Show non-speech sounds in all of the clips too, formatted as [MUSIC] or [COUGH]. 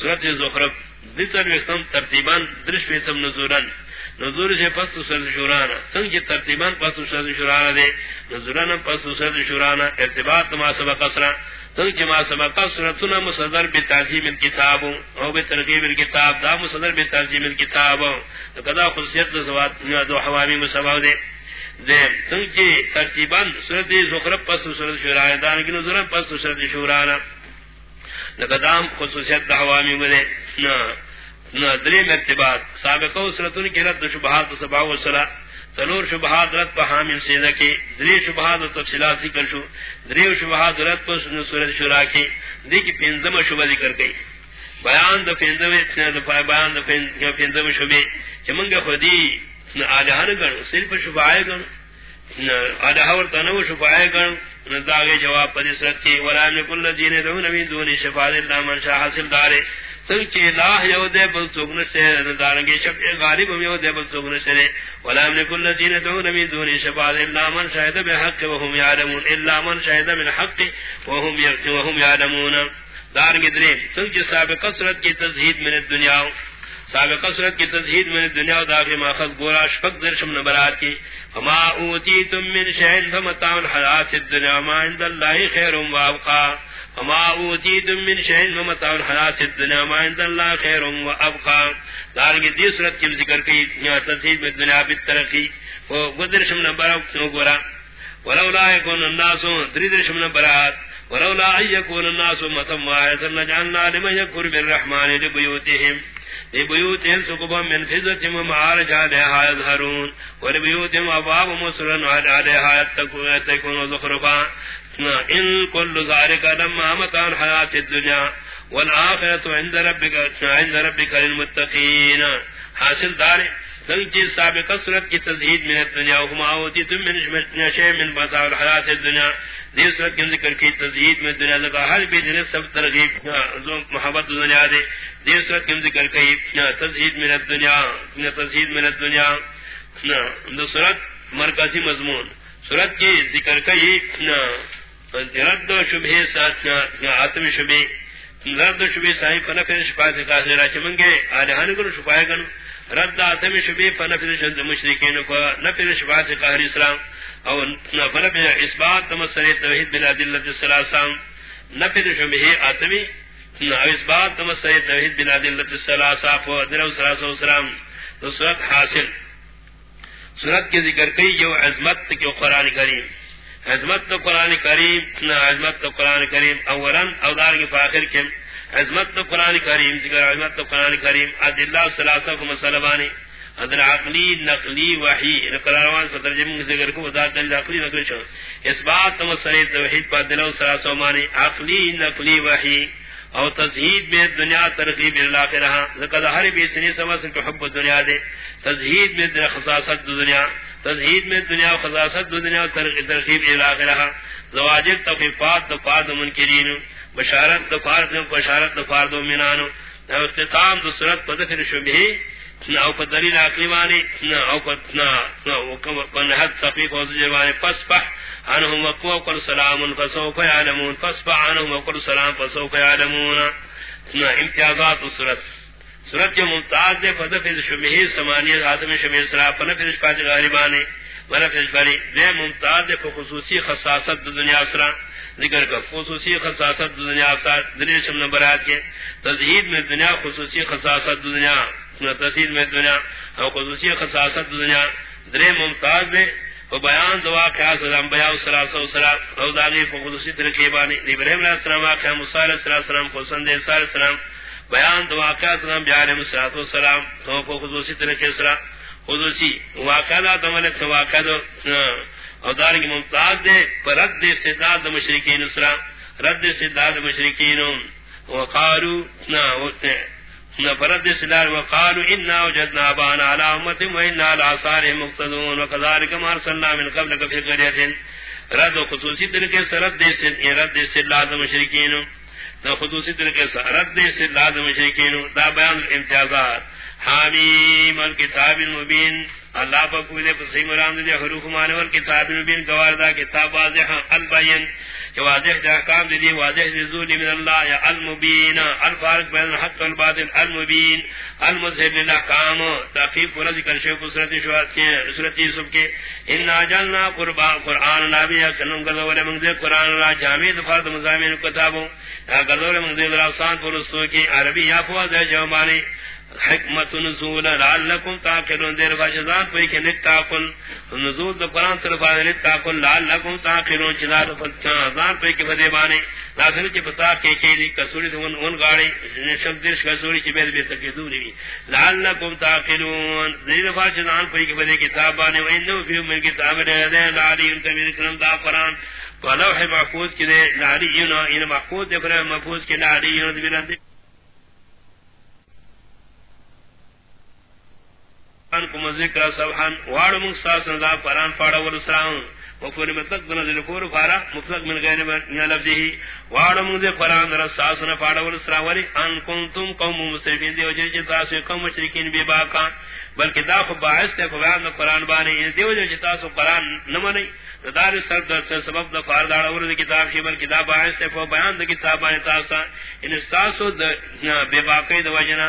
صورت زخرف. دتر وختم ترتیبان درش وختم نزورن. نزور سے پس سر شورانا. سنگ کی ترتیبان پس سر شورانا دے. نزورن پس سر شورانا. ارتباط ما سبق اسرا. سنگ کی ما سبق سورتنا مصدر بتعظیم الكتاب او بترغیب الكتاب دا مصدر بتعظیم الكتاب کدا خصوصیت زوات دو حوامی مسبب دے. دے. سنگ کی ترتیبان سورت زخرف پس سر شورانا. دان کی نزورن پس سر شورانا. لقدام خصوصیت دعوامی مدے نا دری مرتبات سابقہ اسرتن کی رد شبہات سبا و سلا تنور شبہات رد پا حامل سیدہ کی دری شبہات تفصیلات ذکر شو. دری شبہات رد پا سورت شورا کی دی کی پینزم شبہ ذکر گئی بیان دا پینزم بیان دا پینزم شبہ چمنگا خودی آلہان گن صرف شبہ آئے گن آلہا ورطانو شبہ آئے جواب پر اسرت کی، ولا من دون من دون اللہ من شاء حاصل دارے۔ سنگ چی لاہ یو دے بل سوگن سے ندارنگی شفع غالب یو دے بل سوگن سے ولا من دون من دون اللہ من شاہد بحق وهم یعلمون۔ الا من شاہد من حق وهم وهم یعلمون۔ دارنگی صورت کی تزہید من الدنیا۔ سابق صورت کی تزہید من الدنیا داخل ماخذ گورا، شفق درشم نبرات کی۔ فما اوتیتم من شہن فمتاع الحیات الدنیا ما عند اللہ خیر وابقا فما اوتیتم من شہن فمتاع الحیات الدنیا ما عند اللہ خیر وابقا دارنگی دی صورت کی ذکر کی تصحیح میں دنیا بیت بالترقی گزرشم نبرات گورا۔ ولولا يكون الناس درشم نبرات ولولا ان يكون الناس متم واحد لجعلنا لمن يكفر بالرحمن لبيوتهم۔ لبيوتهم سقبا من فزة ومعارج عليها يظهرون ولبيوتهم أبواب مسرا عليها يتكون زخرفا. إن كل ذلك لما متان حياة الدنيا والآخرة عند ربك عند ربك للمتقين حاصل داري سنجی سابقہ صورت کی تزہید من الدنیا وما اوتیتم من شیء من متاع الحیات الدنیا. دی صورت ہاں، ہاں، ہاں، کی ذکر کی تزہید من الدنیا لگا، ہر بھی دن سب ترغیب محبت دنیا دے۔ دی صورت کی ذکر کی تزہید من الدنیا تزہید من الدنیا دو صورت مرکزی مضمون۔ صورت کی ذکر کی رد و شبہ ساتھ آتم شبہ۔ رد و شبہ صاحب فنفر شفاعت کا سرا چمنگے آلہان کو شفاعت کرو رد آتم شبی پا فنفذ شد مشرکین کو نفذ شفاعت قہر اسلام او فنفذ اثبات تمسر توحید بلا دلت السلاسام نفذ شبی آتمی او اثبات تمسر توحید بلا دلت السلاسام و دلو سلاسا اسلام تو صورت حاصل۔ صورت کی ذکر کئی جو عظمت کی قرآن کریم۔ عظمت تو قرآن کریم عظمت تو قرآن کریم اولا او دار کی فاخر کے عظمت تو قرآن کریم ذکر عظمت تو قرآن کریم عد اللہ صلاح کو مسلمانی ادر عقلی، نقلی، وحی یعنی قرآن کو ترجمہ ذکر کو ذات دل عقلی نقلی شو۔ اس بات تم سرے توحید پر دل و مانی عقلی، نقلی، وحی او تزہید میں دنیا ترغیب الاخرہ ذکر ہر بھی سنی سمجھ سے حب دنیا دے۔ تزہید میں در خصاصت دنیا۔ تزہید میں دنیا خصاصت دنیا ترغیب الاخرہ زواجر تفیفات دفاد منکرین۔ بشارت دفار دو بشارت دفار دو مینانو اختتام دو صورت پد پھر شبہی او پا دلیل عقلی وانی او پا نحد صفیق و زجر پس پح عنہم وقو قل سلام فسوف یعلمون۔ پس پح عنہم وقل سلام فسوف یعلمون۔ امتیازات دو صورت۔ صورت جو ممتاز دے پد پھر شبہی سمانیت آدم شبہی سلام پنفذ پاتی غالبانی منفذ بنی دے ممتاز دے خصوصی خصاصت دنیا سران ذکر کا خصوصی خصاصت دنیا سرا دنیا شم نمبر آت کے. تزہید میں دنیا، خصوصی خصاصت دنیا. تصید میں دنیا اور خصوصی خصاصت دنیا. درے ممتاز دے وہ بیان دعا خیال سلام بیا سلاس و سلام او داغی کو خصوصی ابراہیم علیہ السلام آخیا مصالح علیہ السلام کو سندے سال السلام بیان دعا خیال سلام بیا علیہ السلام و سلام کو خصوصی طریقے سلام خصوصی واقعہ دا تمہنے واقعہ او دارنگ ممتاز دے، پر رد استداد دا مشرکین اسرا رد استداد دا مشرکین، وقالو، نا فرد استداد، وقالو وجدنا بانا على امت و مقتدون ما ارسلنا من قبلك في رد خصوصی طریقے سے رد رد استداد مشرکین۔ نہ خصوصی طریقے سے رد سے لازم مشرکین دا بیان امتیازات. حامیم الكتاب المبین. اللہ پاک نے صحیح مرام دے حروف مانے اور کتاب مبین گوار دا کتاب واضح البین، کہ واضح دا کام دی، واضح دی ذولی من اللہ، یا المبین، الفارق بین الحق والباطل، المبین المظہر للحکام تحقیق پورا ذکر شیف سورت شوات کے سورت یوسف کے۔ انا جلنا قربان قرآن نابی کنم گذول منزل قرآن اللہ جامع دفارت مزامین کتابوں۔ گذول منزل راسان پرستوں کی عربی یا فواز ہے جوابانی حکمت نزول لعلکم تاقلون دیر فاشدان پوئی کہ نتاقل نزول دا قرآن طرف آدھے نتاقل لعلکم تاقلون چلال فاشدان پوئی کہ فدے بانے لازم چی پتا کے چیلی کسوری سے ان گاڑی شب درش کسوری چی بید بید تکی دوری بھی لعلکم تاقلون دیر فاشدان پوئی کہ فدے کتاب بانے و انہو فیو من کتاب رہدے لعلی ان کبیر کرم دا قرآن. ولوح محفوظ کی دے، لعلی ان محفوظ دے فرح محفوظ کی لعلی ان دے. کو ذکر سبحان واڑ مخصاص ندا قران پاڑا ور سلام وفور مطلق بن ذل فور فارا مطلق من غیر من لفظه واڑ مخ قران در ساس نہ پاڑا ور سلام ولی ان کنتم قوم مسلمین دی وجہ جتا سے قوم مشرکین بے باقا بلکہ دا باعث تے قران قران بانے دی وجہ جتا سو قران نہ منی دار سر در سبب دا فار دا ور کتاب شی بلکہ دا باعث تے بیان دا کتاب بانے تاسا ان استاسو بے باقی دا وجنا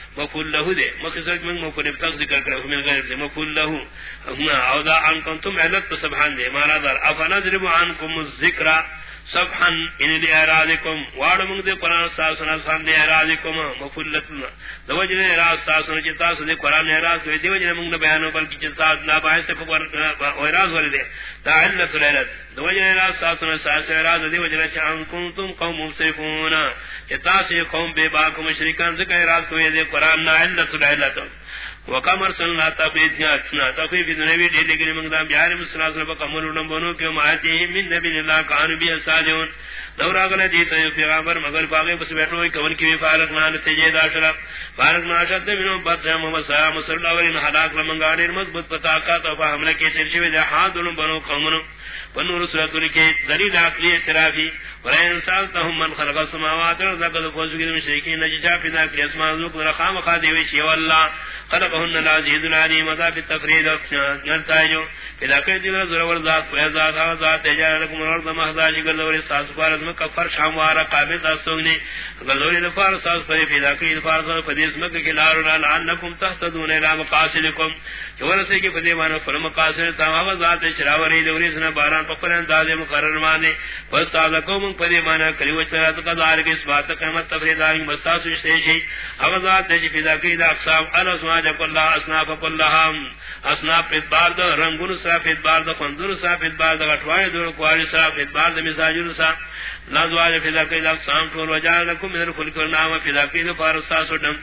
مفول له دے مقصد من مفول ابتاق ذکر کرے من غیر دے مفول له. او دا ان کنتم علت سبحان دے مانا دار افنا ذربو عنکم الذکرہ سبحان یعنی ان دی ارادکم واڑ منگ دے قران ساسنا سان دے ارادکم مفلتنا دو جنے راز ساسنا چتا س دے قران اراز دے دیو جنے منگ بیان بل کی چتا نا باعث تے پر اراز ولے دے. تا علت لرت دو جنے راز ساسنا ساس اراز دیو جنے چان کنتم قوم مسرفون چتا س قوم بے باک مشرکان، ذکر اراز کوئی دے قران نا علت لرت وکمر سننا تفید جاتنا تفید نبی دے لیکن منگدام بیار مسلاسل بکمر نمبنو کہ ماتی من نبی اللہ کانو بی اساجون دورا گلے دیتا ہے پیغامبر مگر پاگے بس بیٹھو ہوئی، کون کی فارق نال تجید آشرا فارق نان ناشد منو بدر محمد صلی اللہ علیہ وسلم حلاق لمنگاڑی مضبط پتاکات وفا حملہ کے ترشوی دے. ہاں، حاضر بنو قومنو. ونور سورۃ کے دلیل عقلی اعترافی. ورین سالتهم من خلق السماوات والارض قد فوز بهم مشركين نجا في ذاك اسماء ذوق رقم خادي وشي والله خلقهن العزيز العليم ذا في التفريد نرتاجو اذا كنت ذرا ورذات وذات ذات جعلكم الارض مهدا شغل اور اساس فارس میں کفر شام وارا قابل تاسونی غلوری دفار اساس پر في ذاك الفارس فديس مکہ کے لارنا لعلكم تهتدون الى مقاصدكم ورسے کے فدی مانو فرم مقاصد تمام ذات چراوری دوری سنا باران پکر انداز مقرر مانے فاستاذ قوم پدی مانا کری وچرات قدار کے اس بات قیمت تفریدار مستاس شیشی اغذات دے فدا کی دا اقسام الاسماء کل اصناف کلها اصناف ادبار دا رنگون صاف ادبار دا خندون صاف ادبار دا غٹوائی دور کواری صاف ادبار دا مساجر سا. لازواج فدا کی دا اقسام کل وجال لکم من الخلق ورنام فدا کئی دا فارساس و دم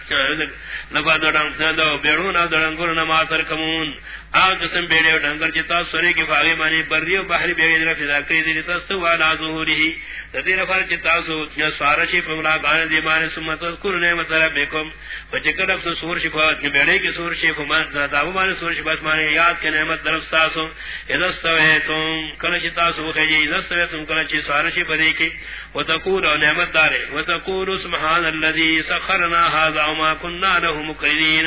نفا دا دم دا بیرون دا رنگون نماتر کمون. آگ قسم بیڑے و ڈنگر چتا سوری کی فاغی مانی بری و بحری بیڑے دا فدا کی دا تستو والا ظہوری تدیر فر چتا سو سوارشی فملا گان دی مانی سمت کل نعمت ربکم فچکر افسو سور شفا بیڑے کی سور شفا دابو مانی سور شفا مانی یاد کے نعمت درف ساسو۔ ادستوئے تم کلچ تاسو خیجی ادستوئے تم کلچ سوارشی فدی کی۔ وتقول نعمت دارے۔ و وتقول سبحان الذي سخرنا هذا وما كنا له مقرنين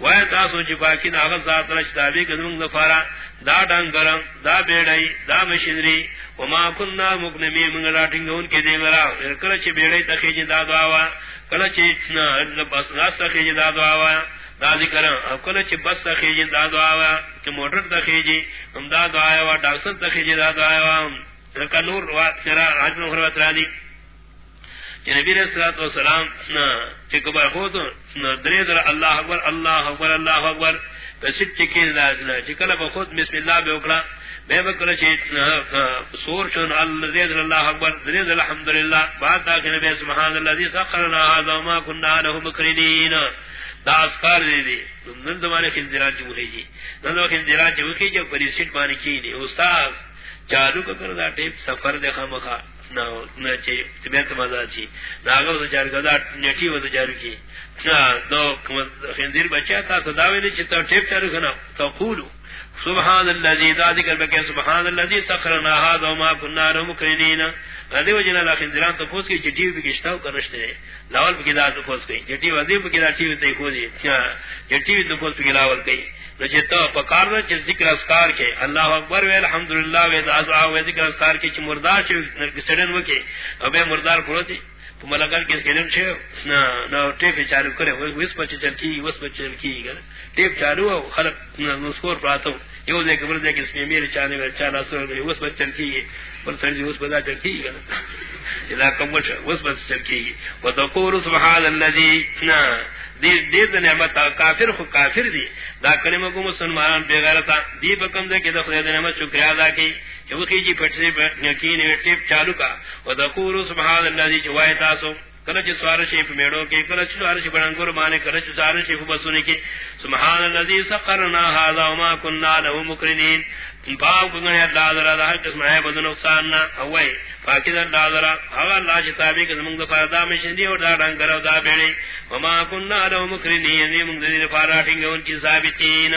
وتاسو جفا جی کی دا ذات رشتابی کدرون ظفارا دا ڈنگرم دا بیڑائی دا مشنری وما كنا مقنمی منگلا ٹنگون کے دے گرا کلچ بیڑائی تخیج دا دعوا کلچ اتنا بس راس تخیج دا دعوا دا ذکر۔ اب کلچ بس تخیج دا دعوا کہ موٹر تخیج ہم دا دعوا ڈاکٹر تخیج دا دعوا نور سرا آج نور وطرانی جی نبی رسالت و سلام چکبر خود درے در اللہ اکبر اللہ اکبر اللہ اکبر۔ پسک چکین لازنا چکل بسم اللہ بے اکڑا۔ بے بکر چیت سور اللہ اللہ اکبر الحمدللہ، بعد سبحان اللہ دی سخرنا آزا کننا لہو مکرینین دا اسکار دے دی۔ جی۔ جی پریسٹ دی۔ چالو کا کردا ٹیپ سفر دے خامخا. نہ چی، طبیعت مزا چی. ناغو سے چار گدا نیٹی و چار کی. دو خنزیر بچا تھا تو داوی نے چتا ٹیپ چارو کنا تو قولو. سبحان الذي ذکر بکے سبحان الذي سخرنا هذا وما كنا له مقرنين ادیو جنا لا خنزران تو پوس کی چٹی بھی کشتاو کرشتے لاول کی دار تو پوس کی. چٹی وزی بھی کی ٹی تے کو دی چٹی تو پوس کی لاول گئی تو پکار نہ چ ذکر اسکار کے. اللہ اکبر و الحمدللہ و دعا و ذکر اسکار کے چ مردار چ سڑن وکے ابے مردار پھڑوتی تو ملکر کس کے دن چھ نہ نہ ٹیپ چالو کرے. وس پچ چل کی وس پچ چل کی ٹیپ چالو خلق نسکور پراتو. یو دے قبر دے کس میں میرے چانے میں چانا سو وس پچ چل کی پر بدا جی اذا وتقول سبحان الذي دی دی نعمت کافر خو کافر دی۔ دا کلمہ کو مسلمان بے غیرتا دی بکم دے کہ دا خدا نعمت ادا کی۔ جو کی جی سے یقین ٹیپ چالو کا۔ سبحان جوائے تاسو، کلچ سوار شیف میڑو کے کلچ سوار شیف مانے کلچ سوار شیف بسونے کے سبحان هذا وما كنا له مقرنين۔ پاک گنے اللہ ذرا ہر قسم ہے نقصان نہ، ہوئے۔ اللہ ذرا ہوا اللہ اور دا ڈنگ کرو دا بیڑے وما یعنی ان کی ثابتین۔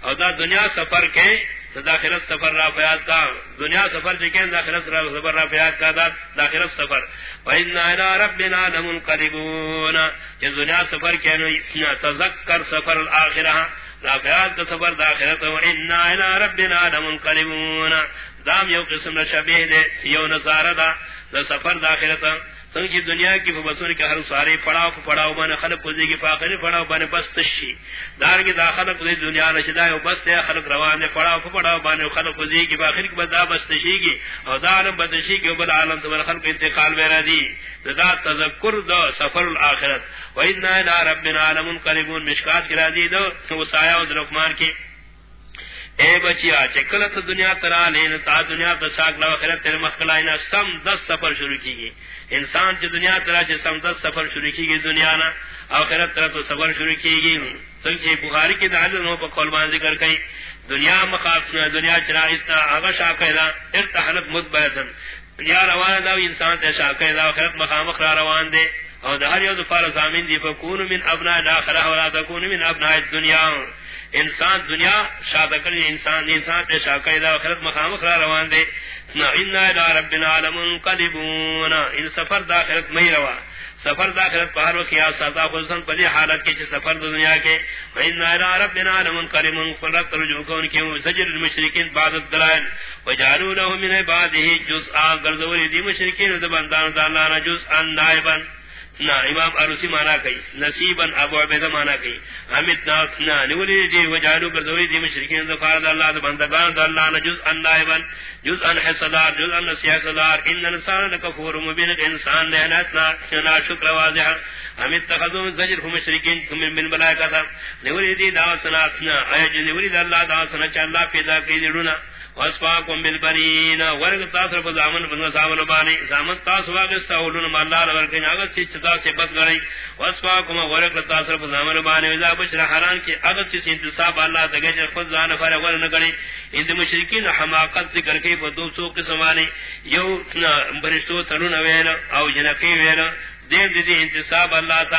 اور دا دنیا سفر کے داخلت سفر را فیاد کا۔ دنیا سفر چکین داخلت سفر را فیاد کا داخلت سفر۔ وَإِنَّا إِلَىٰ رَبِّنَا لَمُنْقَلِبُونَ۔ یہ دنیا سفر کہنے تذکر سفر الآخرہ۔ را کا سفر داخلت وَإِنَّا إِلَىٰ ربنا لمنقلبون. دام یو قسم نشبیہ دے، یو نظارہ دا دا سفر داخلت سنگی دنیا کی فبسون کے ہر سارے پڑاو پڑاو بان خلق پوزی کی فاقری پڑاو بان بس تشی۔ دار کی دا خلق پوزی دنیا نشدائی و بس تے خلق روان دے پڑاو پڑاو بان خلق پوزی کی فاقری کی بدا بس تشی کی۔ او دا عالم بدشی کی، بل عالم تبر خلق انتقال میرا دی۔ دا تذکر دا سفر الاخرت۔ و ایدنا الى ربنا عالمون قریبون مشکات کرا دی دا وسایہ و درکمان کی۔ اے بچیا چکلت دنیا ترا لین تا، دنیا تا ساک لو خیرت تیر مخلائنا سم دس سفر شروع کی گی انسان چی دنیا ترا چی سم دس سفر شروع کی گی دنیا نا، آخرت ترا تو سفر شروع کی گی سنچے بخاری کی دعال نو پا قولبان ذکر کئی، دنیا مخاف دنیا چرا استا آغا شاکیدا ارتحنت مدبیتن دنیا روان دا، انسان تا شاکیدا آخرت مخامخ را روان دے۔ اور دہر یو دفار زامین دی فکون من ابناء الاخرہ ولا تکون من ابناء الدنیا۔ انسان دنیا شاد کر انسان انسان تے شاکر دا آخرت مقام خرا روان دے۔ نا، انا الى ربنا عالم ان سفر دا آخرت مئی روا۔ سفر دا آخرت پہر و کیا ساتا خلصن پلی حالت کے سفر دا دنیا کے۔ انا الى ربنا عالم قلبون۔ رجوع کون کیوں؟ سجر المشرکین بعد الدلائل۔ وجعلوا له من عباده جزءا۔ گرزوری دی مشرکین دا بندان دا اللہ جزءا نائبا۔ نا، امام عروسی مانا کئی، نصیبا ابو عبیدہ مانا کئی۔ حمید حمد نا نولی دی جی، وجالو کردوری دی مشرکین دفار دا اللہ دا بندگان دا اللہ، نا جزء نائبا جزء حصدار جز ان جزء نسیحصدار ان انسان لکفور مبین انسان لہناتنا نا شکر واضحا حمد تخذو من زجر ہم مشرکین کمن بن بلائے کتا نولی دی دا سناتنا ایج جی، نولی دا اللہ دا سنچ چا اللہ پیدا کی دیڑونا واسفاکم بالبرین ورگ تاثر پر زامن پر زامن بانی زامن تاثر واقستا اولون ماللہ لورکن اگر چیچ تاثر بد گرئی واسفاکم ورگ تاثر پر بانی وزا بشر حران کی اگر چیچ انتصاب اللہ تگجر خود زان فر اول نگرئی اند مشرکین حماقت ذکر کی پر سو قسمانی یو برشتو تنون ویل او جنقی ویل. دیم دیدی انتصاب اللہ تا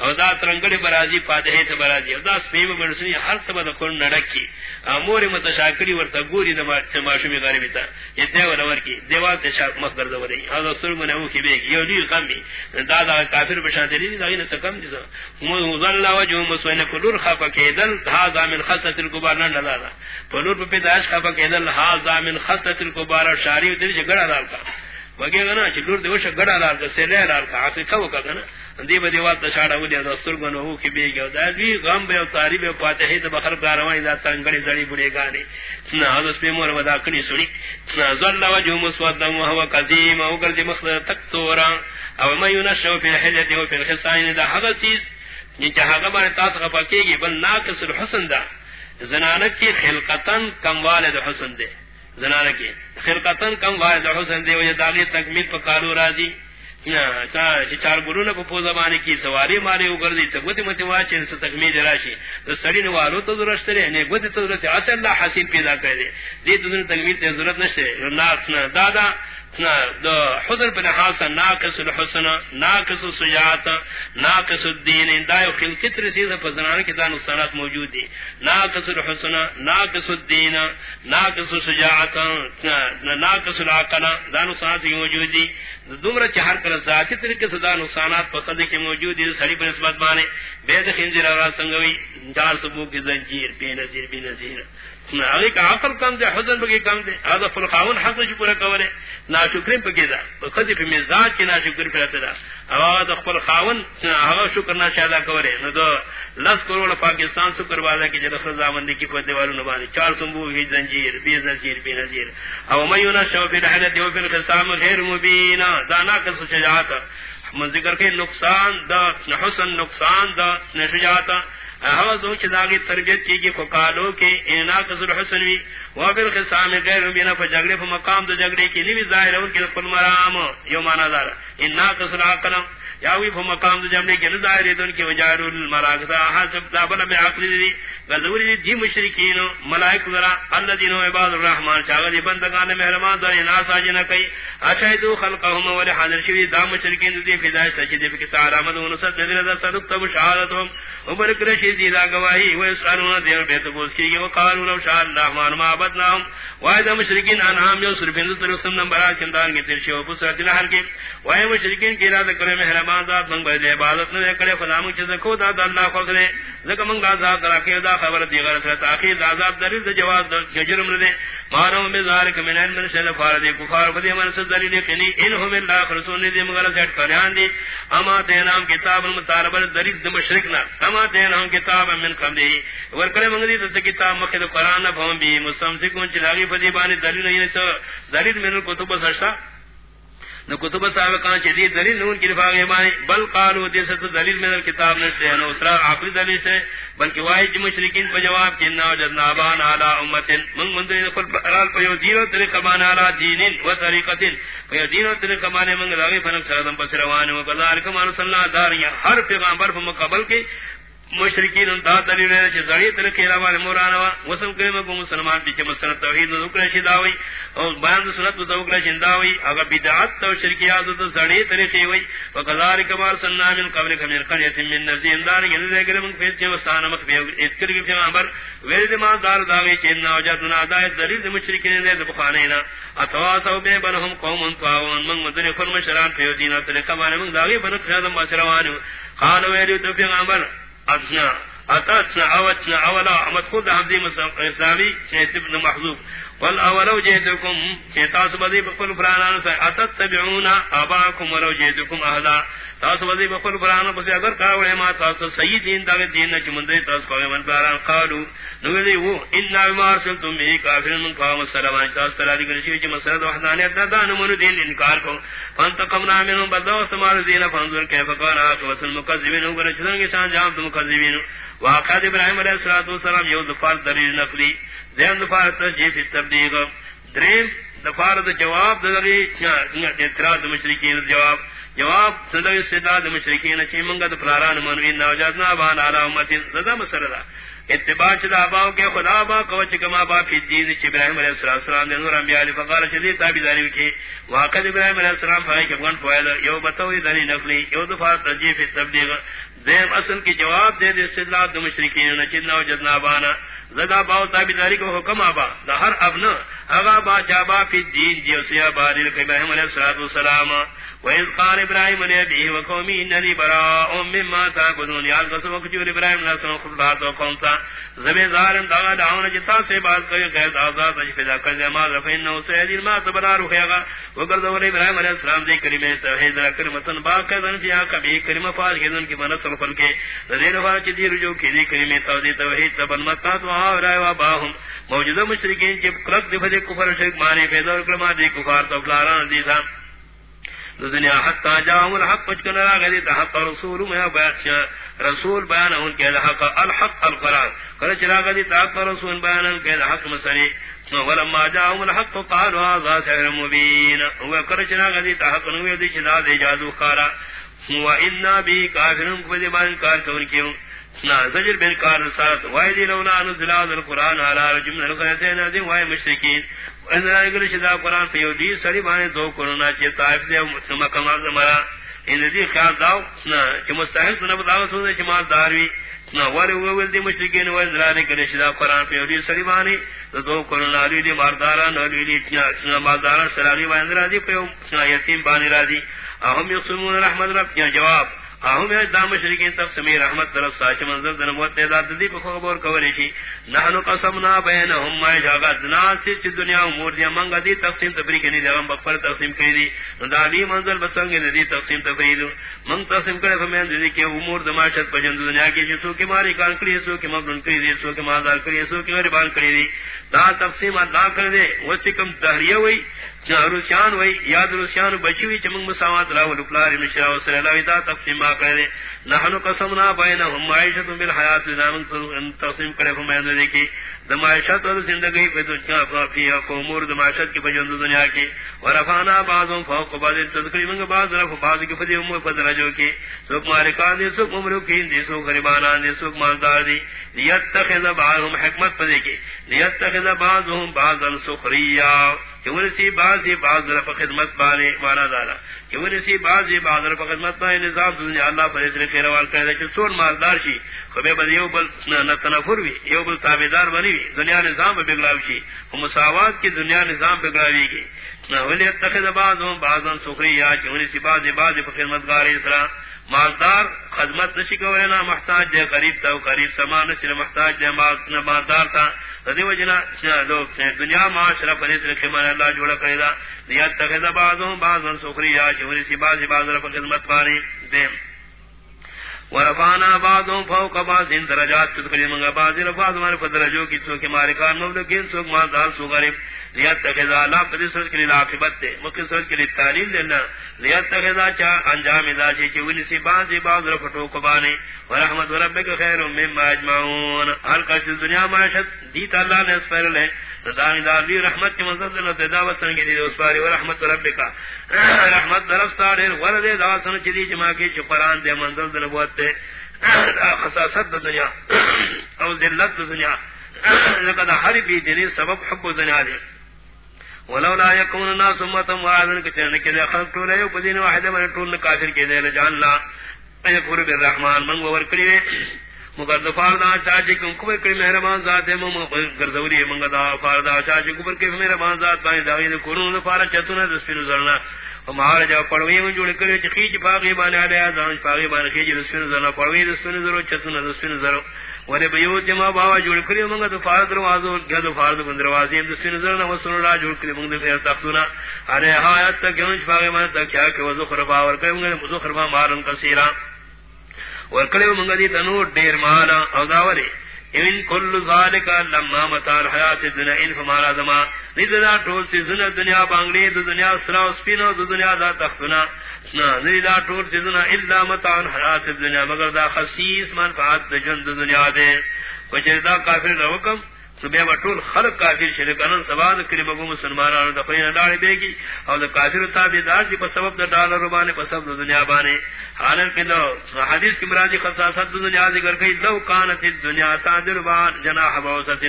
او دا ترنگڑی برازی پادہی تا برازی. او دا سپیم مرسنی ہر سبا دا کن نڑکی امور متشاکری ورطا گوری دا ماشومی غریبی تا یہ دیو نور کی دیوال تا شاک مخگر دا ودی او دا سرم نمو کی بیگی یو لیل کمی دا دا کافر بشانتی لی دا غین سکم جیسا مظل وجہ مسوین پلور خفا کیدل حاضا من خصت الکبار نن دا دا. پلور پا پیداش خفا کیدل حاضا من خصت الکبار شاری و دل جا گڑا وگے گنا چ لور دیوش گڑا لار کا سیلے لار کا اپ کھو کا گنا دی بدی وات شاڑا ودی دا سر گنو ہو کی بیگو دا دی غم بے تاری بے پاتے ہے بخر گاروی دا تنگڑی زڑی بڑے گانی نہ حضرت پہ مور ودا کنی سنی۔ نہ ذل وجہ مسود و هو قدیم او گل دی مخ تک تورا۔ او ما ينشو في الحلة وفي الخصائن دا حقا چیز نیچہ حقا بارے تاس غفا کی گی بل ناقص الحسن دا۔ زنانک کی خلقتن کم والد حسن دے۔ زنانہ کی خلقتن کم والد حسن دے وجہ داغی تکمیل پا قالو راضی۔ چار گرو نے زمانے کی سواری مارے اگر دی گوتی متی واچے سے تکمیل راشی تو سڑی نے والو تو رہے نے تو اصل اللہ پیدا کر دے دی تو تکمیل تے ضرورت دادا حضر بن حسن ناقص الحسن، ناقص السجاعت ناقص الدین. خل کتر فزنان کی نقصانات موجود دی ناقص الحسن، ناقص الدین، ناقص السجاعت ناقص العقل. نقصانات موجود دی دومره چہر کله ذاتی طریقې صدا نقصانات په پسند کې موجود دي، سړي په نسبت باندې بانے بید خنزیر څنګه وي؟ دار سبو کې زنجیر بے نظیر بے نظیر. عقل کم کم دے فلخاون حق پورا دا مزاج کی شکر ناشادا کولے نو دو لس کروڑ پاکستان سکر والا کی جلس رضامندی کی پتے والو چار سنبو ہی زنجیر، بی زنجیر، بی نظیر. او میونا شو فی رحلت و فی الخصام غیر دانا من ذکر کے نقصان دا حسن نقصان دا نشجاعتا حوضوں چھ داغی تربیت کی گی، فقالو کے اناقص الحسن وی وابر خسام غیر بینا فا جگڑے فا مقام جگڑے کی نوی ظاہر ہے ان کے قل مرام، یو مانا دارا اینا اناقص العقلم یاوی فا مقام دا ہاں جگڑے کی نظاہر ہے ان کے وجار المراکتا حاسب دابنا بے عقل دی غزوری دی دی مشرکین، ملائک ذرا اللہ دینو عباد الرحمن چاگا دی بندگان محرمان در اناس آجنا کئی اشایدو خلقهم ولی حاضر شوی، دا مشرکین دی فضای سچی دی فکر سارامد ونصد دی رضا صدق تب شہادتهم وبرکرشی دی دا گواہی و اسرارون دیر بیت بوس کی و قالو لو شاء اللہ مان ما عبدناهم وائد مشرکین انعام you sir been sir sun number کندان کی ترشی و بسرت نہر کی۔ وائد مشرکین کی ارادہ کرے مہربان ذات من بید عبادت نہ کرے خدا من چیز کو دا اللہ کو کرے زکہ من عذاب درا دا خبر دی غیر سے تاخیر عذاب در جواز جرم دے مارو میں ذالک من من شل فارد کفار فدی من صدری دلیل کنی انہم اللہ رسول نے مگر سیٹ کریان دی اما تے نام کتاب المطالبہ درید مشرک نہ اما تے نام کتاب من قبلی ورکڑے منگدی تو کتاب مخد قرآن بھوم بی مستمسکون چلاغی فدی بانی دلیل نہیں سو دلیل من کتب سشتا نو کتب سابقان چیزی دلیل نون کی رفاق ایمانی بل قالو دیست دلیل من الكتاب نشتے ہیں نو اسرار عقلی دلیل سے، بلکہ واحد مشرکین پا جواب چننا وجدنا آبان علا امتن، من مندرین خل پرال پیو دین و طریق بان علا دینین و طریقتن پیو دین و طریق بان من راغی فنک سردن پس روان و قضار کمان صلی اللہ داریاں ہر پیغامبر فمقابل کی مشرکین دا دلیل ہے کہ زڑی تر کے علاوہ مولانا وسم کہ میں مسلمان بیچ مسل توحید ذکر شداوی اور بیان سنت تو ذکر شداوی اگر بدعت تو شرکیات تو زڑی تر کے وئی وکذالک ما سننا من قبل کمن قریت من نذین دار یہ دے کہ من فیس کے وسان مت بھی اذکر کے پیغمبر ویل ما دار داوی کہ نہ وجدنا دا دلیل مشرکین نے بخانے نہ اتوا سو بے بنهم قوم طاون من مدن فرم شران پیو دینات نے کمانے من داوی بن خدم مسروان قالوا ویل تو پیغمبر اتنا اتنا اولا خود حمدی اسلامی ابن محذوب والاولو جئتكم تاس بدی بقول فرانان اتت تبعونا ولو تاس بدی بقول فرانان بس اگر کاوے ما تاس سید دین دا دین چ مندے تاس کو من پاران قالو. نو دی وہ ان ما ارسلتم به کافر من قام السلام. یعنی تاس ترا دی گشی چ مسرد وحدانیت دا دان من دین انکار کو فانتقمنا منهم بدو سمار دین فانظر كيف كان عاقبه المكذبين وگر چن کے شان جام تم مكذبين واقع ابراہیم علیہ الصلوۃ والسلام یو دفار دلیل نقلی دین دفار تجیب تبلیغ دریم دفار جواب دلی اعتراض مشرکین، جواب جواب صدر استداد مشرکین چی منگا دا دفراران منوین نوجاتنا بان علی امت زدہ مسردہ اتباع چدا باو کے خدا با کوچ کما با فی دین چ ابراہیم علیہ السلام نے نور انبیاء علی فقال چدی تابع داری کی واقع ابراہیم علیہ السلام فرمائے کہ کون یو بتوی دلی نفلی، یو دفع تجیف تبلیغ. دیم اصل کی جواب دے دے استدلال دو مشرکین نہ چنا وجدنا بانا. زدا باو تابع داری کو حکم ابا دا ہر ابنا اغا با جابا فی دین جی جو سیا باری لکھ ابراہیم علیہ السلام. وإذ قال إبراهيم لأبيه وقومي إنني براء مما تأكدون يا القصة وكجور إبراهيم لأسنا خلطات وقومتا زبي ظالم دعا دعونا جتا سے بات کرے قید آزاد اجفدا کرے ما رفعنه سيدين ما تبرا رخيغا وقرد ولي إبراهيم عليه السلام دي كلمة توحيد لكلمة باقيدا فيها كبه كلمة فارغة كما نصر فلك لذين فارج دي رجو كي دي كلمة توحيد توحيد تبن مكات وها وباهم موجودة مشركين جب قرق دفع دي كفر شرك ماني فيدور كلمة دي كفار تفلاران دي ثام دنیا حتا جاءهم الحق پچکن را گدی تا حق رسول میں بیان رسول بیان ان کے حق الحق القران کر چلا گدی تا حق رسول بیان ان کے حق مسری ولما جاءهم الحق قالوا هذا سحر مبين هو کر چلا گدی حق نو دی چلا دے جادو خارا. هو ان بی کافرون کو دی مان کار کون کیوں. نا زجر بن کار سات وای دی لولا نزل القران على رجل من القريتين ذي وای مشرکین. اندر شدا قرآن سری بانے دو کرونا چی طائف دے مرا. ان دی خیال داو چی مستحق سنا بتاو چی مال داروی ویل دی مشرکین ویل شدا قرآن سری بانے. دو کرونا لی دی مارداران لی دی یتیم بانے را اہم یقسمون رحمت رب جواب اہم دام شریکین تب سمی رحمت طرف ساچ منظر دن موت تعداد دی په خبر کوي شي نحنو قسمنا بین بینهم ما جاغت ناس چې دنیا امور دی منګ دی تقسیم تبریک نه دی بخبر تقسیم کړی دی۔ نو دا دی منزل بسنګ دی تقسیم تفریل من تقسیم کړی په دی کې امور دماشت په جن دنیا کې چې څوک ماری کار کړی څوک مبرن کړی دی، سو کی څوک مالدار کړی څوک غریبان کړی دی۔ دا تقسیم ادا کړی دی وسکم تحریه وای روسیان وی یاد روسیان بچوی چمنگ مساوات راو لپلار مشرا و صلی اللہ ویدہ تقسیم ما کرے نحنو قسمنا بینہم معیشت بالحیات لنامن تقسیم کرے فمیند دیکی دمائشت و زندگی پہ تو دنیا فافی اکو امور دمائشت کی پجند دنیا کی. ورفانا بعضوں فوق بعض. تذکری منگ بعض رف بعض کی فدی امور پدر رجو کی. سوک مالکان دی، سوک مملوکین دی، سوک غریبانان دی، سوک مالدار دی. لیتخذ بعضهم حکمت پدے کی. لیتخذ بعضهم بعضا سخریہ سی بازی باز در خدمت بانے مانا دارا سی بازی باز در خدمت بانے نظام دنیا اللہ پر ادھر خیروال کر دے چون مالدار شی خبے بل یو بل تنفر وی یو بل تابدار بنی وی دنیا نظام پہ بگلاو شی مساوات کی دنیا نظام بگلاوی گی۔ ولی اتخذ بعضهم، بعضا سخریا چونی سی بازی بازی پر خدمت مالدار خدمت نشی کولینا محتاج دے قریب تا قریب سما نشی محتاج دے مالدار تا. دی وجنا لوگ سے دنیا معاشرہ پر اس رکھے من اللہ جوڑا کرے گا نیت تخذ بعضهم، بعضا سخریا چونی سی بازی بازی پر خدمت پانی دیم. ورفانا بعضهم فوق بعض ان درجات تذکری منگا بعض رفاظ ہمارے فدرجوں کی سوک مالکان مبلکین سوک مالدار سو غریب. لیتخذ اللہ پدی سرج کے لیے عاقبت دے. مکہ سرج کے لیے تعلیم دینا لیت لیتخذ چا انجام دا چی چی ونی سی بعض رفتو کبانے ورحمت ربک خیر مما اجمعون. ہر کس دنیا معاشت دیت اللہ نے اس پر لے. دانی داری رحمت کی مزد اللہ تدا وسن کی دی اس پاری ورحمت ربک رحمت درف ساڑے ورد دا سن چی دی جمع کی چی قرآن دے منزل دے [CLEARS THROAT] نبوت دے. خصاصت دنیا. [CLEARS THROAT] او ذلت دنیا. لقد حربی دنی سبب حب دنیا دے ولولا يكون الناس امه واحده كثيرا كذا خلقوا له بدين واحد من طول كافر كذا لجعلنا يكفر بالرحمن من ور كريم [CLEARS THROAT] مگر دفار دا چاچے کم کبر کری مہربان ذات ہے مم گرزوری منگا دا فار دا چاچے کبر کری مہربان ذات بائیں داوی دے کورون دفار چتونا دسپین زرنا۔ ہمارا جا پڑوی من جوڑ کرے چخیچ پاگی بانے آلے آزان پاگی بانے خیج دسپین زرنا۔ پڑوی دسپین زرو چتونا دسپین زرو۔ ورے بیو جما باوا جوڑ کری منگا تو فار دروازو گد فار دو دروازے دس نظر نہ را جوڑ کری منگا پھر تخسونا ارے ہایت تک گنج پاگے من تک کیا کہ وزو خربا ور کری منگا وزو خربا مارن کثیرا ور منگا دی تنو دیر مالا او داوری. ان کل ذالک لما متاع الحیات الدنیا ان فمارا زما. نذرا ٹول سی زنا دنیا بانگلی دنیا سرا سپینو دنیا دا تخسنا نہ ٹور چیزنا الا متاع حیات دنیا، مگر دا خصیص منفعت جند دنیا دے. وجدا کافر روکم سبے وٹول خلق کافر شرکان سواد کری مگو مسلمانان دا پین ڈال بے گی او دا کافر تابعدار دی سبب دا ڈالر بانے سبب دنیا بانے حالن کہ لو حدیث کی مرادی خصاصت دنیا ذکر کئی لو کانت الدنیا تادر بان جناح بوسط.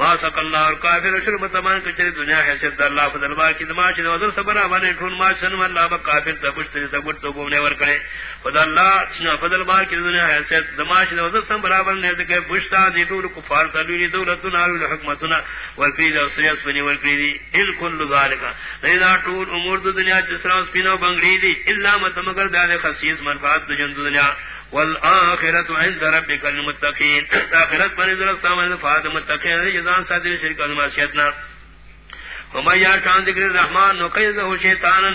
ما سق اللہ اور کافر شرب تمان کچھ دنیا ہے حیثیت اللہ فضل با کی دماش دے وزر سبرا بانے ٹھون ما شنو اللہ با کافر تا پشت تا تو گونے ور کرے۔ فضل اللہ فضل با کی دنیا ہے حیثیت دماش دے وزر سبرا بانے دے پشتا دی دور کفار تلوی دولتنا الحکمتنا والکرید و سریس بنی ور والکریدی ان کل ذالکا۔ لیدہ طول امور دنیا جسرا سپینو بنگری دی۔ اللہ متمگر دال خصیص منفعت دنیا۔ والآخرت عند ربک المتقین آخرت پر نظر سامان فاد متقین جزان ساتھ شرک ازماسیتنا ومیا شان ذکر الرحمن نقیدہ شیطانا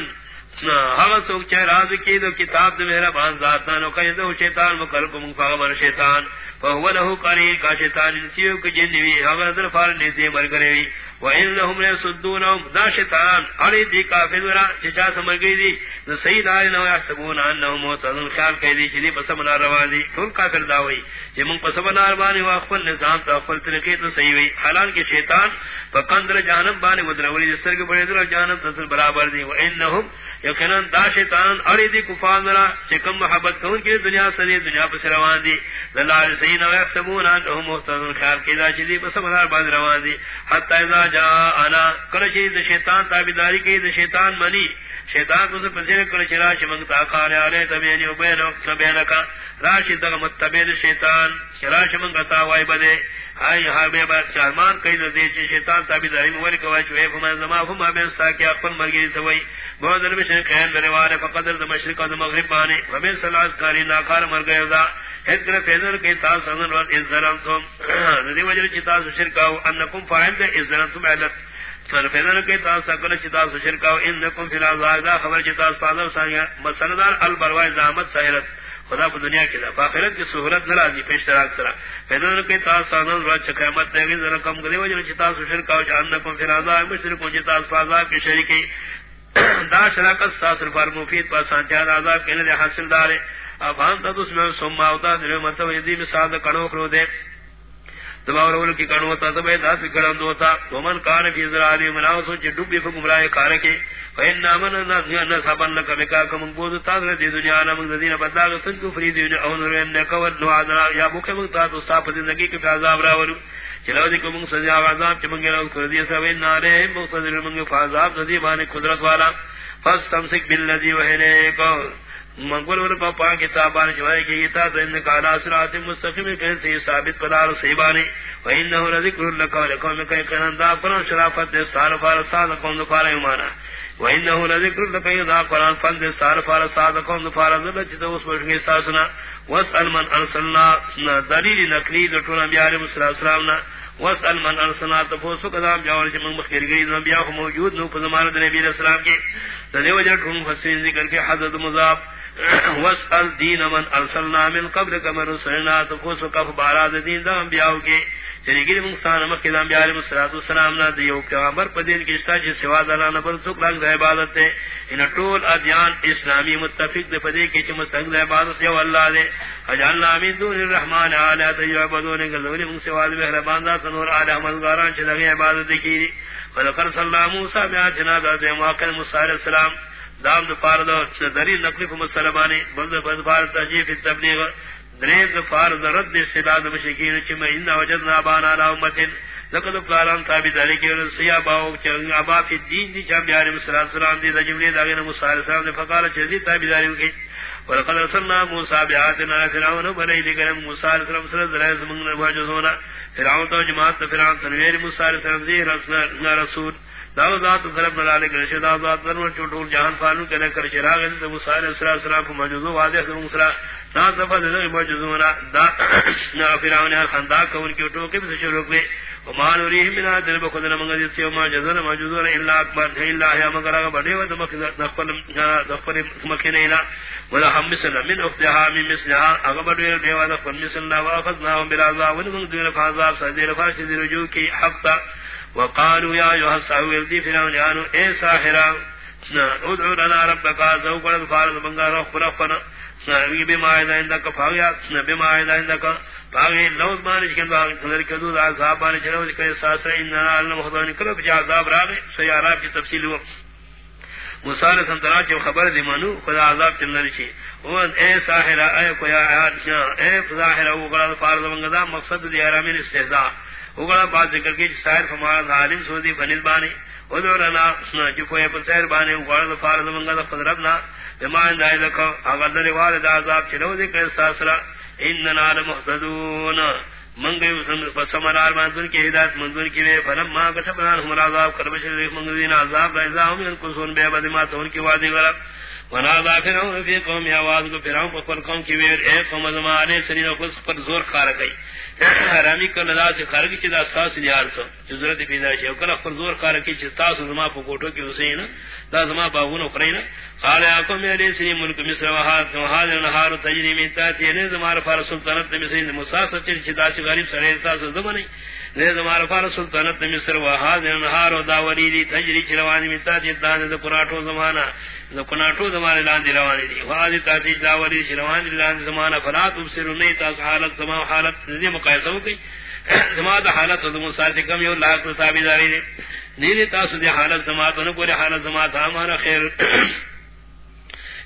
ہم سوک چہ راز کی دو کتاب دو میرا بان ذاتنا نقیدہ شیطان مکرکم فغمر شیطان۔ فهو له قرين کا شیطان انسیو کو جن وی ہم در فار سے مر وانهم يسدونهم دا شیطان علی دی کافر ورا چا سمجھ گئی دی صحیح دار نہ یحسبون انهم موتن خیال کہہ دی چلی پس منا روان دی. کون کافر دا ہوئی. کہ من پس منا روان وا خپل نظام تا خپل طریقے تو صحیح ہوئی. حالانکہ شیطان پکندر جہنم بانے ودرولی جسر کے بڑے در جہنم تصل برابر دی. وانهم یقینا دا شیطان علی دی کفار ورا چکم محبت کون کی دنیا سے دنیا پس روان دی. اللہ صحیح نہ یحسبون انهم موتن خیال کہہ دی چلی پس منا روان دی. حتی اذا جا انا کرچی دا شیطان تابداری کی دا شیطان منی شیطان کو سے پسیر کرچی راش منگتا خانے آلے تبینی و بین وقت بینکا راشی دا متبید شیطان. راش منگتا وائی بدے آئی ہاں بے بار چارمان کئی دا دیچی شیطان تابداری مولی کوائی چوئے، فما زما فما بیستا کیا اقبل مرگی سوئی بہت در مشن قیان در وارے فقدر دا مشرق و دا مغرب بانے۔ ومن صلی کاری ناکار مرگئی دا۔ ہت کر فیضر کے تاس انن رات از ذران تم ندی وجر چتا شرکاو، انکم فاعل دے از ذران تم علت فر فیضر کے تاس کر چتا شرکاو، انکم فی الازار۔ خبر چتا پادر مسندار البروای زحمت سائرت خدا کو دنیا کے لیے آخرت کی سہولت ناراضی اشتراک سرا فیضر کے تاس سانان رات قیامت دے گی ذرا کم گدی وجر چتا شرکاو انکم فی الازار مشرکون چتا پادر کے شرکی [CLEARS THROAT] دا شراکت ساس رفار مفید پاسان چاہ عذاب کے لیے حاصل دارے افان تا اس میں سما ہوتا دلو مطلب یدی میں ساد کڑو کرو دے دباور ول کی کڑو ہوتا تو بے داس کڑو ہوتا۔ ومن کان فی ذرالی مناو سو چ ڈوبی ف گمراہ کار کے۔ فین نامن نہ نہ سبن لک مکا کم بود تا دی دنیا نہ من دین بدلا سن کو فری دی او نور ان کو نو ادرا یا بوکھ من تا تو ستا زندگی کے عذاب را راور چلو دی کو من سزا عذاب چ منگے نو کر دی سوے نارے مقتدر من فعذاب ندی بانے قدرت والا۔ فاستمسک بالذی وہنے کو منگول ور پا پا کتابان جوائے کی گیتا تو ان کا ناصرات مستقیم کہیں سے ثابت قدار سیبانی و انہو رذکر لکا لکوم کئی قرآن دا قرآن شرافت دے سار فار ساد قوم دفار ایمانا و انہو رذکر لکا دا قرآن فن دے سار فار ساد قوم دفار ذلہ چیتا اس بشنگی ساسنا واسأل من ارسلنا دلیل نقلی دٹونا بیار مسلح السلامنا من ارسلنا تفوسو قدام جاوال چی من مخیر گئی نبیاء موجود نو پزمان نبی علیہ السلام کے تدیو جر ٹھون فسرین ذکر کے حضرت مضاف [CLEARS THROAT] واسال دین من ارسلنا من قبل كما رسلنا تفوسو کف باراد دین دا انبیاء کے چلی گری منسان مکہ انبیاء علیہ الصلوۃ والسلام نا دیو پیغمبر پدین کی استا جس سوا دلا نہ بل سک لگ عبادت ہے ان ٹول ادیان اسلامی متفق دے پدی کی چ مستقل عبادت ہے اللہ دے اجعلنا من دون الرحمن الات یعبدون گلوری من سوا دے مہربان ذات نور علی مزگاران چ لگے عبادت کی ولقد صلی اللہ موسی بیاتنا ذات موقع موسی علیہ السلام دام دو پار دو دری نقلی کو مسلمانی بلد بلد پار تجیف تبلیغ درین دو پار دو رد سباد مشکین چی میں انہا وجدنا بانا لا امتن لقد قالان تابی داری کی ورد سیاباو چنگ ابا فی دین دی چا بیاری مسلم سلام دی دا جملی داغین مسلم سلام دی فقال چیزی تابی داری کی۔ ولقد رسلنا موسى بآياتنا فرعون بني لكن موسى عليه السلام صلى الله عليه وسلم وجزونا فرعون تو جماعت فرعون تنویر موسى عليه السلام رسول۔ داو ذات شدا ذات چٹول جہان فانو کرے کر چراغ موسی علیہ السلام کو موجود واضح موسی نا دفع دے موجود نا دا نا فرعون ہر خندا کو کی ٹوکے سے شروع ہوئے۔ وما نريه من هذا بخذنا من قد يوم جزنا موجود الا اكبر الا يا مغرا بڑے و دخل دخل مکنے الى ولا هم مثل، من اختها من مثلها اغبر دیوا دخل مثلنا واخذنا بالعذاب ومن دون فعذاب سدير فاشد رجوع کی حق وقالوا يا ايها الساحر دي فرعون يانو اي ساحرا ادعو لنا ربك ذو قد فارض من رب ربنا سنوی بما ایدا اندکا فاغیا سنوی بما ایدا اندکا فاغی لوز مانی چکن باغی تنر کدو، دا عذاب مانی چنو چکن ساسر اننا علم خدانی کرو پچا عذاب راگی سیاراب کی تفصیل ہوا۔ موسیٰ سنترا چو خبر دی منو، خدا عذاب چندر چی۔ وان اے ساحرہ، اے کویا اے فضاحرہ وقلا فارض منگدا مقصد دی ارامین استحضاء۔ وگڑا بات ذکر کی سائر فمارا ظالم سودی فنید بانی۔ ودورنا سنا جکو ہے پر سائر بانی وگڑا فارض منگا فضربنا ایمان دائی لکھو، اگر در والد عذاب چلو ذکر ساسرا اننا لمحتدون۔ منگی فسمرار مندن کی ہدایت مندن کی وے، فلم ما کتبنا ہم العذاب کربشر منگزین عذاب رائزا ہم انکسون بے بدمات ان کی وادی غرب ونادا فرعون في قوم آواز کو فرعون کو پر قوم کی ویر، اے قوم زمانے سنی نو کس پر زور خار گئی۔ [COUGHS] حرامی کو لدا سے خارج کی دا اساس نیار سو۔ ضرورت پیدا شے کل پر زور خار کی چتا سو زما کو کوٹو کی حسین دا زما باغون خرینا قال یا قوم میرے سنی ملک مصر و ہاتھ و ہاتھ نہار تجری من تاتی نے زمار فار سلطنت مصر موسی سچ چتا سی غریب سرے تا سو زمانی نے سلطنت مصر و ہاتھ نہار دا ولی تجری چروانی من تاتی جی دان دا قراٹو زمانہ دا زکناٹو زمان لاندی روانی دی۔ وحادی تاتی جی جاوری شروان دی لاندی زمان فلا تبصر نئی تاس حالت زمان حالت دی مقایسہ ہو گئی۔ [CLEARS THROAT] زمان دا حالت زمان سارتی کم یو اللہ اکر صحابی داری دی۔ نیلی تاس دی حالت زمان تو نکوری حالت زمان تا ہمارا خیر۔ [CLEARS THROAT]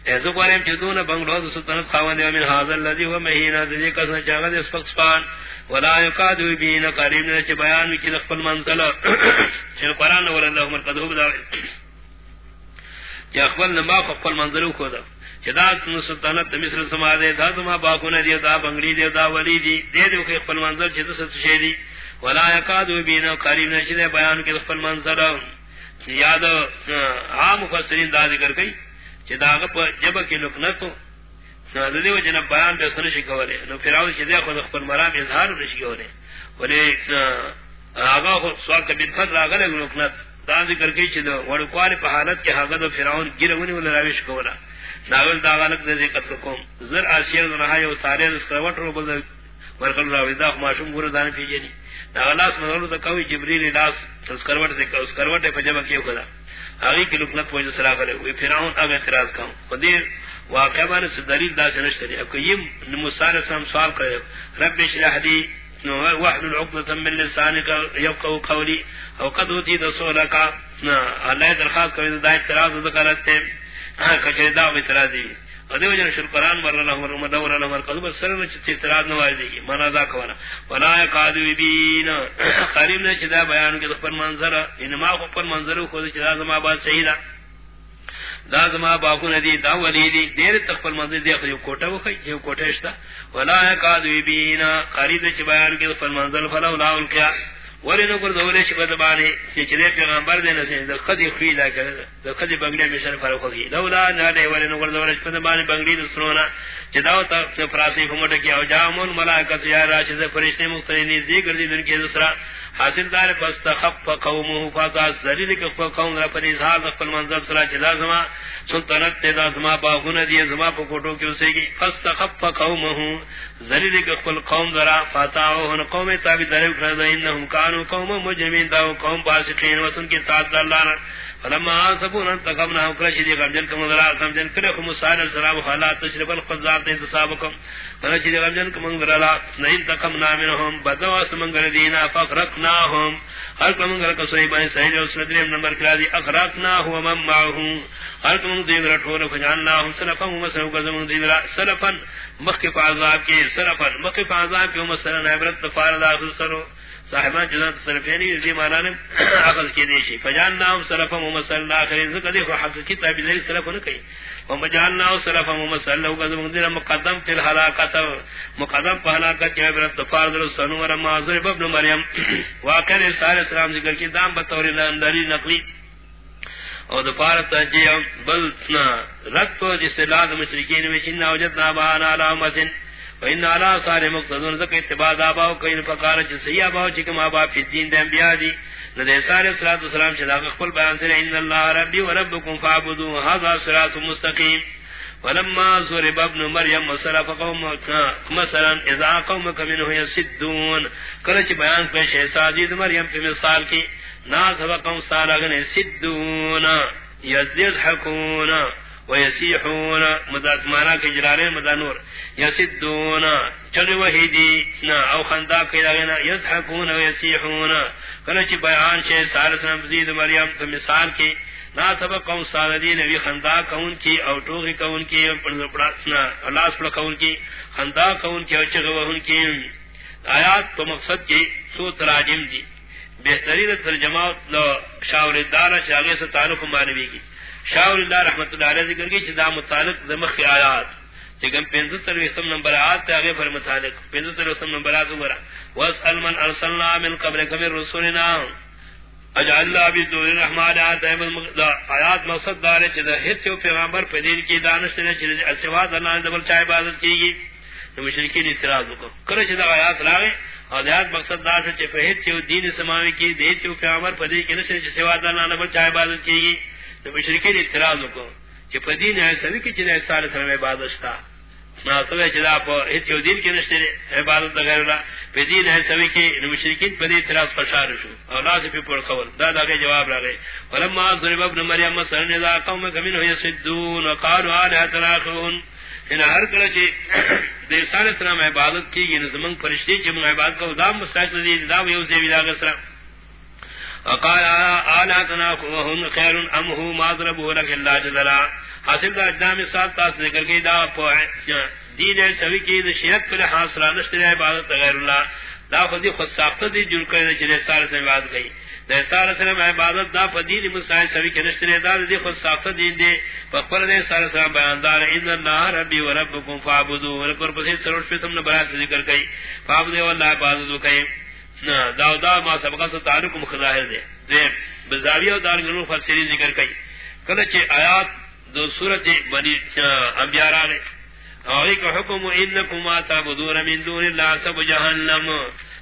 ایسو قواریم چیدون بنگلو سلطنت خواہن دی ومن حاضر لذی و مہینہ دی کسن چاگد اس پکسپان ولا یقادو بین قریب نے بیان کی دخل منزل. [COUGHS] شن قرآن ورن لهم القدوب داوی کہ اخبر نما خپل منظر کو دا. چدا سلطنت مصر سما دے دا ما باکو نے دا بنگلی دے دا ولی دی. دے دے کہ خپل منظر چدا ست شیری ولا یقاد بین قریب نے چدے بیان کے خپل منظر یاد عام مفسرین دا ذکر کئی. چدا جبکہ لکنت سنادے و جناب بیان بے سن شکولے نو فراؤ چدے خود خپل مرام اظہار نشکولے ولی آگا خود سوال کبھی فضل آگا لکنت دا ذکر کی چھ وڑ کوار په حالت کې هغه د فرعون ګیرونی ول راويش کولا. ناول دا غلط دې قتل کوم. زر اسیر نه یو تاریخ سکروټ رو بل ورکل راوي دا ماشوم ګور دان پیجنی. دا غلاس مزلو د کوي جبريل لاس سکروټ دې کوس کروټ په جبه کې اگے هغه کې لوکنت په سره غلې وی فرعون اگے اعتراض کروں قدیر واقعہ واقع سے دلیل دا څنګه اب کہ یہ موسی سره سوال کرے، رب اشرح لي وحد العقدة من لسانك يفقه قولي او قد ہوتی دسو لکا اللہ درخواست کرے، دا اعتراض ذکرت ہے ہاں کچے دا اعتراض دی۔ ادیو جن شر قران بر اللہ عمر مدور اللہ عمر قلب سر نے چ اعتراض نواز دی منا دا کھونا ولا قادو بین. [COUGHS] قریب نے چدا بیان کے پر منظر یعنی انما کو پر منظر کو چدا زما با صحیح دا دا زما باکو ندی دا ولی دی دیر تخفل منظر دی اخری کوٹا وخی جو کوٹا اشتا ولا قادو بین. قریب نے چ بیان کے پر منظر فلا ولا الکیا ولی نو پر دولے شبہ دبانے چی چلے پیغمبر دے نسے دا خدی خوی لا کرے دا خدی بنگلے میں شرف فرق ہوگی لولا نالے ولی نو پر دولے شبہ دبانے بنگلی دسرونا چی داو تا فراسی فموٹا کیا و جامون ملائکت یا راشی سے فرشتے مختلینی زیگر دی دن کے دسرا حاصل دار فاستخف قومه فاتا ذلیل کہ قوم را پر اظہار دخل منظر سرا چلا زما سلطنت تے دا زما باغون دی، زما پا کوٹو کی اسے گی. فاستخف قومه ذلیل کہ قوم درا فاتاوہن قوم تابی درے کرد انہم کانو قوم مجرمین دا قوم پاسقین وطن کی تعدد اللہ فلما آسفون انتقمنا وکرشی دی غمجن کم ذرا غمجن کرے موسی السلام حالات تشرف القذات انتصابکم فرشی دی غمجن کم ذرا نہیں تقمنا منهم بدوا سمنگر دینا ففرقناهم ہر کم گر کو صحیح بنے صحیح جو سند نمبر کلا دی. اخرقنا هو من معه ہر کم دی ذرا ٹھور فجاننا هم سلفا ومسو گزم دی ذرا سلفا مخف عذاب کے. سلفا مخف عذاب کے مسلن عبرت فارد اخر سرو. صاحبان جزات صرفینی دی مانا عقل کی دیشی فجان فجاننا صرفا ممثل آخرین ذکر دیکھو حقیقی تابی ذری صرفا نکئی ومجاننا صرفا ممثل لہو قدم دیر مقدم فی الحلاقات مقدم پا حلاقات کی عبرت دفار در سنو ورما ضرب ابن مریم. [COUGHS] واقع رسال اسلام ذکر کی دام بطور اندری نقلی. اور دفارت جی بل رد تو جس لاد مشرکین میں وچننا وجدنا بانا علامتن فإن على صار مقتدون ذکر اتباع آباؤ کئین فقارا چھ صحیح آباؤ چکم آباؤ فی الدین دے انبیاء دی۔ ندے سارے صلاة والسلام چھ داخل قل بیان سر ان اللہ ربی و ربکم فعبدو هذا صلاة مستقیم۔ ولما ضرب ابن مریم وصرف قوم مثلا اذا قومك منه يسدون کرچ بیان پیش ہے ساجد مریم کی مثال کی نا سبق قوم سالغن سدون یزید حکون ويسيحون مدات مانا کے جلالے مدانور يسدون چل وحیدی، نا، او خندا کیلا یضحکون ويسيحون کلچ بیان شے سالسنا مزید مریم تو مثال کی. نا سبق قوم سالدین وی خندا کون کی، او ٹوغی کون کی اللہ سبق کون کی. خندا کون کی، او چغوہن کی. آیات تو مقصد کی سو تراجم دی. بہترین ترجمہ شاور دارا چاگے سے تعلق مانوی کی. شاہ اللہ رحمت اللہ علیہ ذکر کی چدا متعلق دمخ کی آیات چکم پینزو ترویستم نمبر آیات تے آگے پر متعلق. پینزو ترویستم نمبر آیات ورہ واسأل من ارسلنا من قبل کمر رسولنا. اجعل اللہ بھی دور رحمان آیات مقصد دارے چیزا ہت چو پیغامبر پدین کی دانش نے چیزا السواد اللہ نے دبل چاہے عبادت کی گی. تو مشرکین اعتراض کو کرے چیزا آیات لاغے اور آیات مقصد دار سے چیزا ہت چو دین سماوی کی دیت چو پیغامبر پدین کی نشر چیزا سواد اللہ نے دبل چاہے عبادت کی گی. تو مشرکین اعتراض کو کہ پدین ہے سبھی کی چیزا سارے سرم عبادت شتا چدا دین کے نشتے عبادت غیر اللہ پہ دین ہے سبھی کے مشرکین پہ دین تراس پرشار شو. اور لا سے پڑ خبر دادا کے جواب رہے ولما ضرب ابن مریم سرن اذا قوم کمن هو يسدون وقالوا الا تراخون ان یعنی ہر کلہ چ [COUGHS] دے سارے سلام عبادت کی یہ نظمنگ زمن فرشتے کے عبادت کو دام مستحق دی دا یو سے ویلا گسرا وقال الا تناخون خير ام هو ما ضربوا لك الا جدلا حاصل دا اجنام ساتھ تاس ذکر کی دا دین سوی کی دا شیعت پر حاصلہ نشتر عبادت غیر اللہ. دا فدی خود ساختہ دی جل کر چلے سارے سے عبادت گئی. دا سارے سے عبادت دا فدی دی مسائل سوی کی نشتر دا دی خود ساختہ دین دے. فقبر دے سارے سے بیاندار، ان اللہ ربی و ربکم فعبدو ولکر پسی سروش پہ سمنا برات ذکر کئی. فعبدو واللہ عبادتو کئی. دا دا ما سبقہ سے تعلق مخظاہر دے۔ دے بزاویہ دار گنو فسری ذکر کئی۔ کلچ آیات دو صورت بنی انبیاء را گئے اور ایک حکم انکم آتا بدور من دون اللہ سب جہنم۔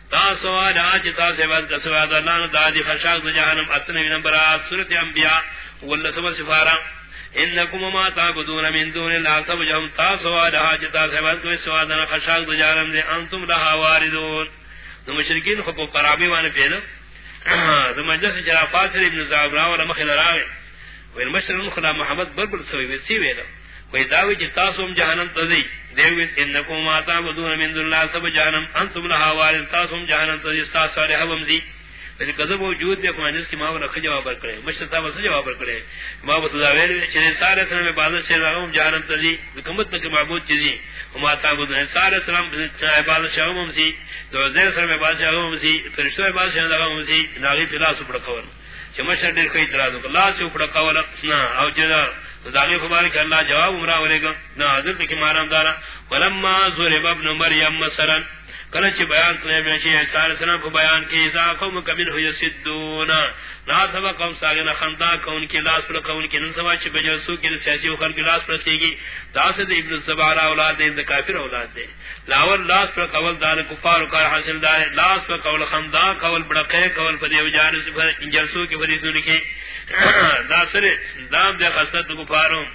تاسو آجا چتا سے بعد کسواد اللہ دادی خشاق دو جہنم۔ اتنوی نمبرات صورت انبیاء واللہ سب سفارا انکم ما تعبدون من دون اللہ سب جہنم۔ تاسو آجا چتا سے بعد کسواد اللہ خشاق دو جہنم دے۔ انتم لہا واردون۔ دو مشرکین خبو قرابی وانا پیدا دو مجلس جرافات فاصل ابن راو وانا مخل راگئے ویل مشرن خدا محمد بربر سوی ویسی ویلا کوئی داوی چی تاسوم جہنم تزی دیویت انکو ماتا بدون من دون اللہ سب جہنم انتم لہا والد تاسوم جہنم تزی ستاس صالحہ ومزی یعنی لیکن قذب وجود دے کمانی اس کی ماں رکھ جواب کرے مشتر صاحب سے جواب کرے۔ ماں بتا ویل چنے سارے سلام میں عبادت سے رہا ہوں جہنم تزی حکمت تک معبود چیزیں ہم چیزی وما تعبدون سارے سلام عبادت سے ہم سی، تو زیر سلام عبادت سے ہم سی فرشتہ عبادت سے ہم سی، ناغی فلا سپڑ کور چمشر دیر کوئی اعتراض کو اللہ سے اوپر قول نا او جی جدا داغی مبارک اللہ جواب عمرہ ولے گا۔ نا، حضرت کی مانم دارا ولما ضرب ابن مریم مثلا کلچ بیان کرے میں چھ سارے سنا کو بیان کی، اذا قوم کبن ہو یسدون۔ لا سبا قوم ساگنا خندا کون کی لاس پر کون کی نسوا چھ بجسو کی سیاسی وخر کی لاس پر تھی گی۔ داسد ابن سبارا اولاد دے کافر اولاد دے۔ لاول لاس پر قول دار کفار کا حاصل دار۔ لاس پر قول خندا قول بڑکے قول پدی وجان سے پر انجلسو کی فری سن کے داسر دام دے خاصت کفاروں،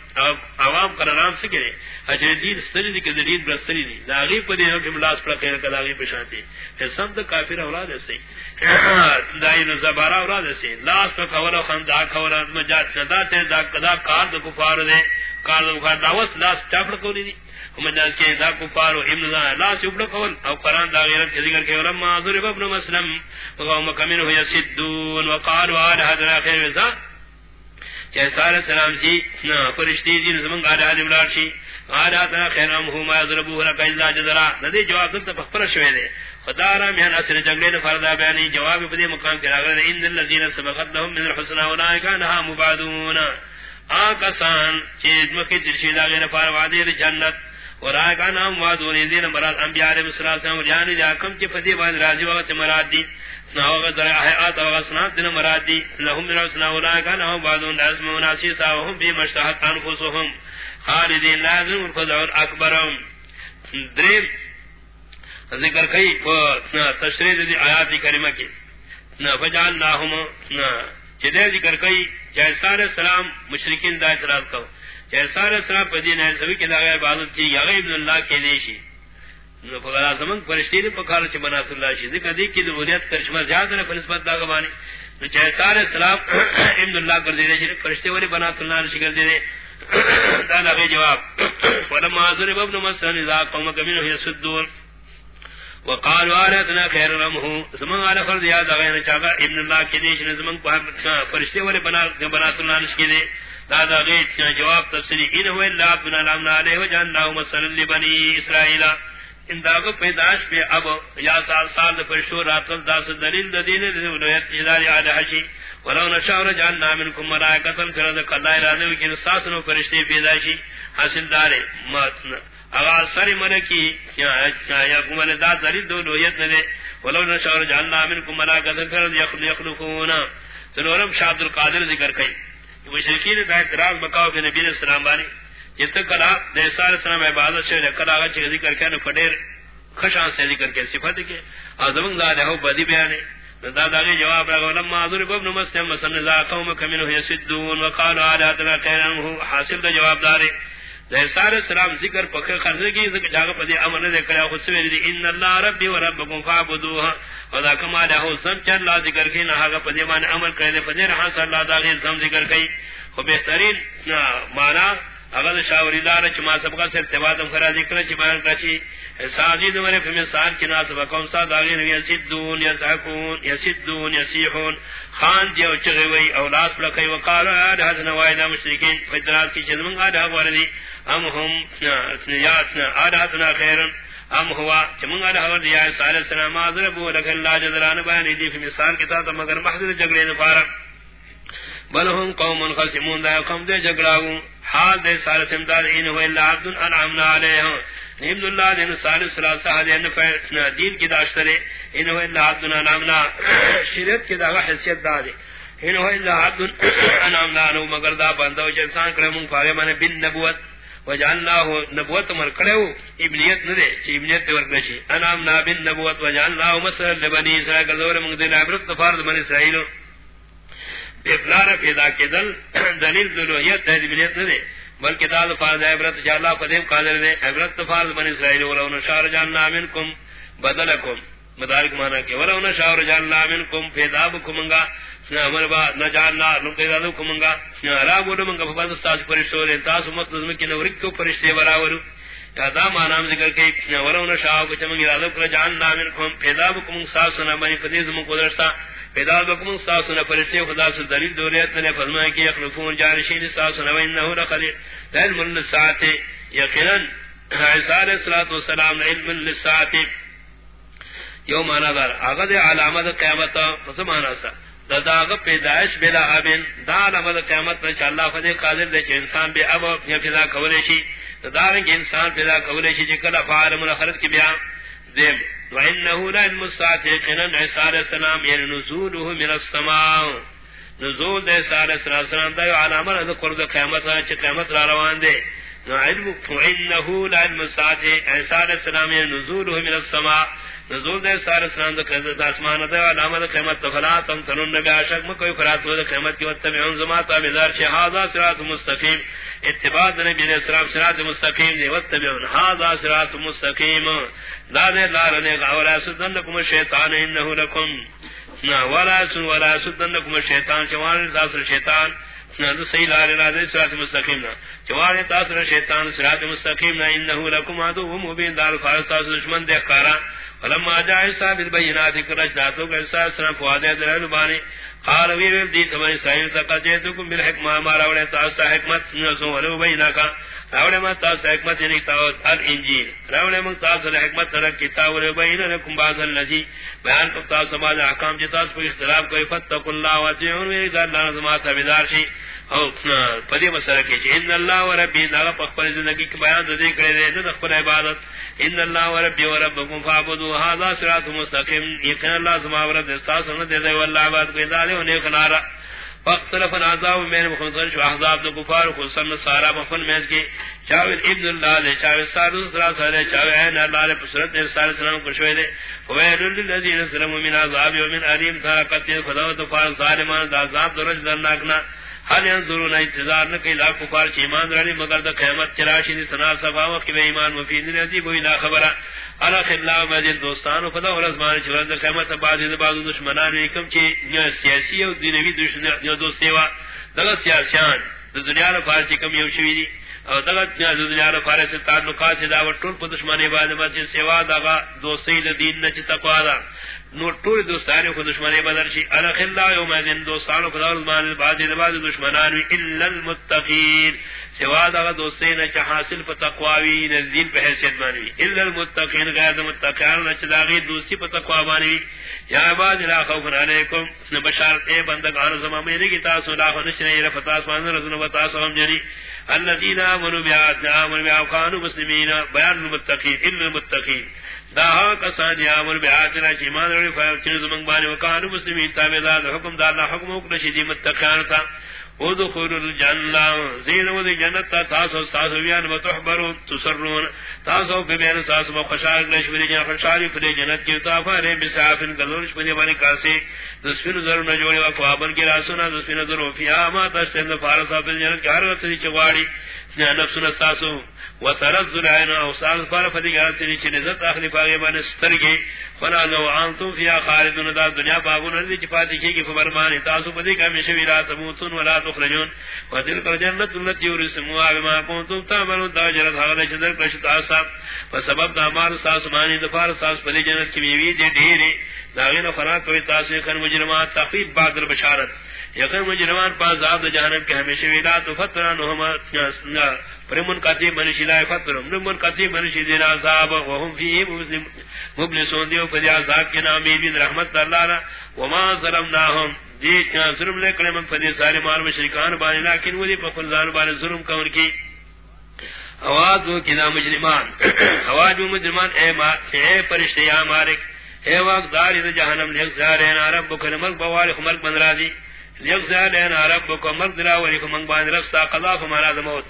عوام کا نام سے کرے اجر دین ستری دی کہ دین برستری دی. داغی پدی ہو کہ لاس پر خیر کلا داغی پشانتی. پھر سب کافر اولاد ہے سی دائن زبارہ اولاد ہے سی لاس پر قول خندا قول مجاد صدا تے دا قدا کار دو کفار دے کار دو کفار داوس لاس چاپڑ کو نہیں مجاز کے دا کفار ابن لا لا سبڑ قول او قران دا غیرت ذکر کے علماء ضرب ابن مسلم وقوم کمن هو يسدون وقالوا هذا هذا خير ذا کہ سارے سلام سی فرشتي جن زمن قال هذا بلار شي قال هذا خير ہو ما ضربو لك الا جزرا۔ ندی جواب تو فخر شوی دے۔ خدا را میں اثر جنگلے نے فرضا بیان جواب بدی مقام کے اگر ان الذين سبقت لهم من الحسنى اولئك انها مبعدون آکسان چیز مکی درشید آگے نفار وعدی جنت۔ اور آئے کا نام وعدون دین مراد انبیاء علیہ السلام و جانی جا کم چی فتی بعد راضی وقت مراد دی۔ ناوغ در احیات و غصنات دین مراد دی۔ لهم من رسنا و کا نام وعدون اسم و ناسیسا و هم مشتحق انفسهم خالدین لازم الفضعون اکبرم دریم ذکر کئی تشریح دی آیاتی کریمہ کی۔ فجعلناهم چدے ذکر کئی جیسار سلام مشرکین دا اعتراض کو سارے سرا پدین ہے سبھی کے لگائے عبادت کی، یا ابن اللہ کے نیشی. فقرا زمن فرشتے نے پکار چ بنا اللہ شی. ذکر دی کی ضروریت کرشمہ زیادہ نے فلسفت دا گمانی تو چاہے سارے سلام ابن اللہ کر دے دے فرشتے والے بنا اللہ نے شکر دے دے دا لگے جواب. ولما ضرب ابن مسعود اذا قوم كمن يسدون وقالوا آلتنا خير رمه زمان على فرض یاد غیر چاگا ابن اللہ کے دیش نے زمان فرشتے والے بنا اللہ نے شکر دے دادا غیت جواب تفسیری ان هو الا ابن الامن علیہ وجعلناه مثلا لبنی اسرائیل۔ ان داغ پیداش پہ اب یا سال سال پر راتل داس دلیل دین ولایت جداری علی حشی۔ ولو نشاء رجعلنا منكم ملائکۃ فرد قضاء ارادہ کہ ساس نو فرشتے پیدائشی۔ حاصل دار ماتنا اغا سر من کی یا گمن دا دلیل دو لویت نے ولو نشاء رجعلنا منكم ملائکۃ فرد یخلقون۔ سنورم شاہد القادر ذکر کئی مشرکین دا اعتراض بکاو کہ نبی علیہ السلام بانی جتا کلا دے دیسار السلام عبادت شوی کلا اگے چی ذکر کرنے نو خشان سے ذکر کے صفات کے اعظم دا دہو بدی بیان دا دا داغی جواب رگو لما حضور ابن مسلم مسلم ذا قوم منو یسدون وقالو آلاتنا قیرانو حاصل دا جواب دارے۔ سارے سلام ذکر پکھے خرچ کی ذکر جاگا پدی امر نے کرا خود سے دی ان اللہ ربی و ربکم فعبدوها وذا کما له سم چر لا ذکر کی نہ ہا پدی مان عمل کرے پدی رہا صلی اللہ تعالی سم ذکر کی خو بہترین معنی اگر شاوری دار چما سب کا سے تبادم کرا ذکر چ بیان کچی ساجی دمرے فم سان کی ناس بکم سا داغی نبی سدون یسحقون یسدون یسیحون خان جو چغی وی اولاد لکئی وقال اد حسن وائد مشرکین فترات کی چزمن اد وردی ام هم یاتنا اد حسن خیرن ام ہوا چمن اد وردی یا صلی اللہ علیہ وسلم ضربوا لك الله جزران بیان دی فم سان کی تا مگر محضر جگڑے نے فارق قوم خصمون، دا قوم دے جگڑاو حال دے سارے سمدار ان هو الا عبد انعمنا علیہ ابن اللہ دین سارے ثلاثہ دے ان دین کی داشترے ان هو الا عبد انعمنا. شریعت کی دا حیثیت دا دے ان هو الا عبد انعمنا نو مگر دا بندو انسان کرے، من پارے من بن نبوت. وجعلناه نبوت مر کرو ابنیت نہ دے چ ابنیت ور کرشی انعمنا بن نبوت وجعلناه مثل لبنی اسرائیل کا من دے عبرت فرض من اسرائیل. افلار پیدا کے دل دلیل دلویت ہے دلیت نہ دے بلکہ دال فارض عبرت جالا قدیم قادر دے۔ عبرت فارض بن اسرائیل، ولو نشار جاننا منکم بدلکم مدارک مانا کہ ولو نشار جاننا منکم پیدا بکمنگا امر با نہ جاننا نو پیدا بکمنگا را بودو منگا فباز استاس پرشتو دے، تاس امت نظم کی نورک کو پرشتے براورو دا مانام ذکر کہ ولو نشاء بچمنگا را ذکر جاننا منکم پیدا بکمنگ ساسنا بنی فدیز من قدرستا پیدا بکم ساسن فرشتے خدا سے دلیل دوریت نے فرمایا کہ یخلفون جارشین ساسن و انہو لخلیل علم للساعت یقینا عیسیٰ علیہ السلام علم للساعت یو مانا دار، آغا دے علامت قیامت فسم آنا سا۔ دا داغ پیدایش بلا آبین، دا علامت قیامت نچا اللہ فدی قادر دے چھ انسان بے اب یا پیدا کولیشی دا دارنگ انسان پیدا کولیشی جکل افعال منخرد کی بیان دیم. وَإِنَّهُ لا المساتقن عيسى عليه السلام یعنی نزوله من السماء. نزول ده عيسى عليه السلام ده علامه ده قرب قیامت چی قیامت را روان دے نو علم فانه لا المساتق عيسى عليه السلام يعني نزوله من السماء. نزول دے سارے سلام دے قیامت آسمان دے علامہ دے قیامت تفلا تم تنن نبی عاشق میں کوئی فرات دے قیامت کی وتبعون زماتا بذار شہادہ صراط مستقیم۔ اتباع نبی علیہ السلام صراط مستقیم دے وتبعون هذا صراط مستقیم۔ لا دے لار نے غورا سدنکم شیطان انه لکم۔ نا ولا سن ولا سدنکم شیطان شوان ذات شیطان۔ نہ صحیح لا الہ صراط مستقیم نہ۔ جوار تاثر شیطان، صراط مستقیم نہ انه لکم عدو مبین۔ دار فارس دشمن دے کارا فلما جاء عيسى بالبينات كرجاتو عيسى سن فؤاد دلال بانی قال وی وی دی تمہاری سائن تقجیتکم بالحکمہ مارا وڑے تا حکمت نسو ولو بینا راوڑے ما تا حکمت یعنی تا الانجیل. راوڑے ما تا حکمت تر کتاب ولو بینا لكم بعض الذي بیان کو تا سماج احکام جتا پر اختلاف کوئی فتق اللہ و تیون وی دا نظم تا بیدار شی او پدی مسئلہ کی ان اللہ و ربی، دا پخپل زندگی کی بیان دے کرے دے دا خپل عبادت. ان اللہ و ربی و ربکم فعبدوا هذا صراط مستقیم. یقین اللہ زما ورد استاس نہ دے دے والله عبادت کو دالے ہونے کنارا فاختلف العذاب من مخنصر شو احزاب دو کفار خصوصا سارا مفن میں کی چاول ابن اللہ دے چاول سارو سرا سارے چاول این اللہ دے پسرت دے سارے سلام کو شوے دے۔ ویل للذین سلموا من عذاب ومن علیم سارا قتل خدا تو فار ظالمان، دا عذاب درج درناکنا حال ينظرون انتظار نہ کہ لاکھ کفار چ ایمان رانی مگر دا قیامت چراشی دی سنا صفا وقت میں ایمان مفید نے دی کوئی نہ خبر الا خلا مجد دوستان فدا اور ازمان چ ورد قیامت بعد دی بعد دشمنان کم چ سیاسی او دینوی دشمن جو دوستی وا۔ دا سیاسیان دنیا نہ فارسی کم یو شوی دی۔ او دا دنیا نہ فارسی تعلقات دا ټول په دشمنی باندې باندې سیوا دا دوستی دین نه چ تقوا دا۔ نو ټول دوستانو کو دشمنی شي. الا خلا یوم ذن بعد د بعد دشمنان الا المتقین. سوا دا دوستین حاصل په تقوا وی په حیثیت باندې الا المتقین، غیر متقین دوستی په تقوا باندې یا بعد لا خوف علیکم. اے بندگان زما رسول و تاسو جری الذين امنوا امنوا مسلمین، بیان المتقین، الا المتقین. داہا کسان یامر امر بیاتنا چی روڑی فائل چیز منگ بانی وکانو مسلمین تابداد حکم دارنا حکم اکنا شدی متقیان تا ودخول الجنة زين ودي جنة تاسو تاسو بيان وتحبروا تسرون. تاسو بيان تاسو مخشاق لش بدي جنة خشاري فدي جنة کی تافار بسافن گلورش بدي بني کاسي دسفن زر نجوڑی وفوابن کی راسونا دسفن زر وفيها ما تشتن فارسا في جنة کی هر وقت چواری. نفسنا تاسو. وترز العين او سال فار فدي گار سني چ نزت اخلي پاگے من سترگي فلا لو انتم فيها خالدون دا دنیا بابون دی چپاتی کی کی فرمان تاسو بدی کا مشوی رات موتون ولا تخرجون. وتلك الجنة التي يرسموا بما كنتم تعملون. دا تاجر هذا شدر کش تاسا فسبب دامار ساس مانی دفار ساس پلی جنت کی بیوی دی ڈھیری داغین فراق کوئی تاسو کن مجرمات تخفیف بعد البشارت یقین مجرمان پاس زاد جہنم کے ہمیشہ ویلا تو فترہ نہما پرمن کاتی منشی لا فتر من کاتی منشی دینا عذاب. وهم فی مسلم مبلسون دیو فدی عذاب کے نامی بین رحمت اللہ وما ظلمناهم. جی، دی ظلم لے کرے من فدی سارے مال مشرکان بانے لیکن وہ دی پفلزان بانے ظلم کون کی آواز وہ کنا مجرمان۔ [COUGHS] آواز وہ مجرمان اے, اے پرشتے یا مارک اے وقت داری جہنم لیک زارین عرب بکن ملک بوارک ملک بن راضی۔ لیک زارین عرب بکن ملک دراوری ملک بان رفتا قضا فمارا دموت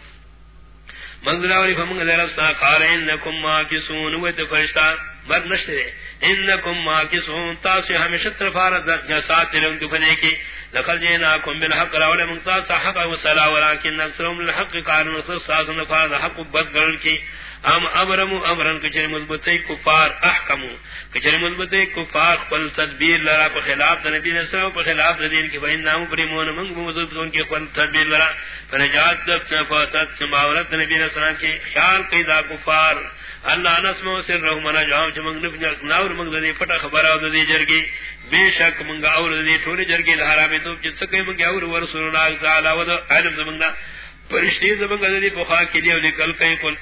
منظر اولی فمنگ در افسا قال انکم ماکسون ویت فرشتا بر نشتے انکم ماکسون تاسی ہمیشہ طرفارت جسات تیرون کی فنے کی لقد جیناکم بالحق راول منتاس حق و صلاح ولیکن اکثرهم للحق قانون خصاص نفاظ حق بدگرن کی. ام امرمو امرن کچھر مضبطی کفار احکمو. کچھر مضبطی کفار قل تدبیر لرا پا خلاف دا نبی نسر پا خلاف دا دین کی. فا انہم پریمون منگ موزد کن قل تدبیر لرا. فنجات دفت فاتت سماورت نبی نسران کی خیال قیدا کفار. اللہ نسمو سر رہو منا جاؤں چھ ناور منگ دا دی پتا خبر آو دا دی بے شک منگا اور دا دی ٹھولی جرگی لحرامی تو جس سکے منگا اور ورسول اللہ تعالی و دا علم زمنگا پرشتی زمنگا دا دی پخوا کی دیو نکل کئی قل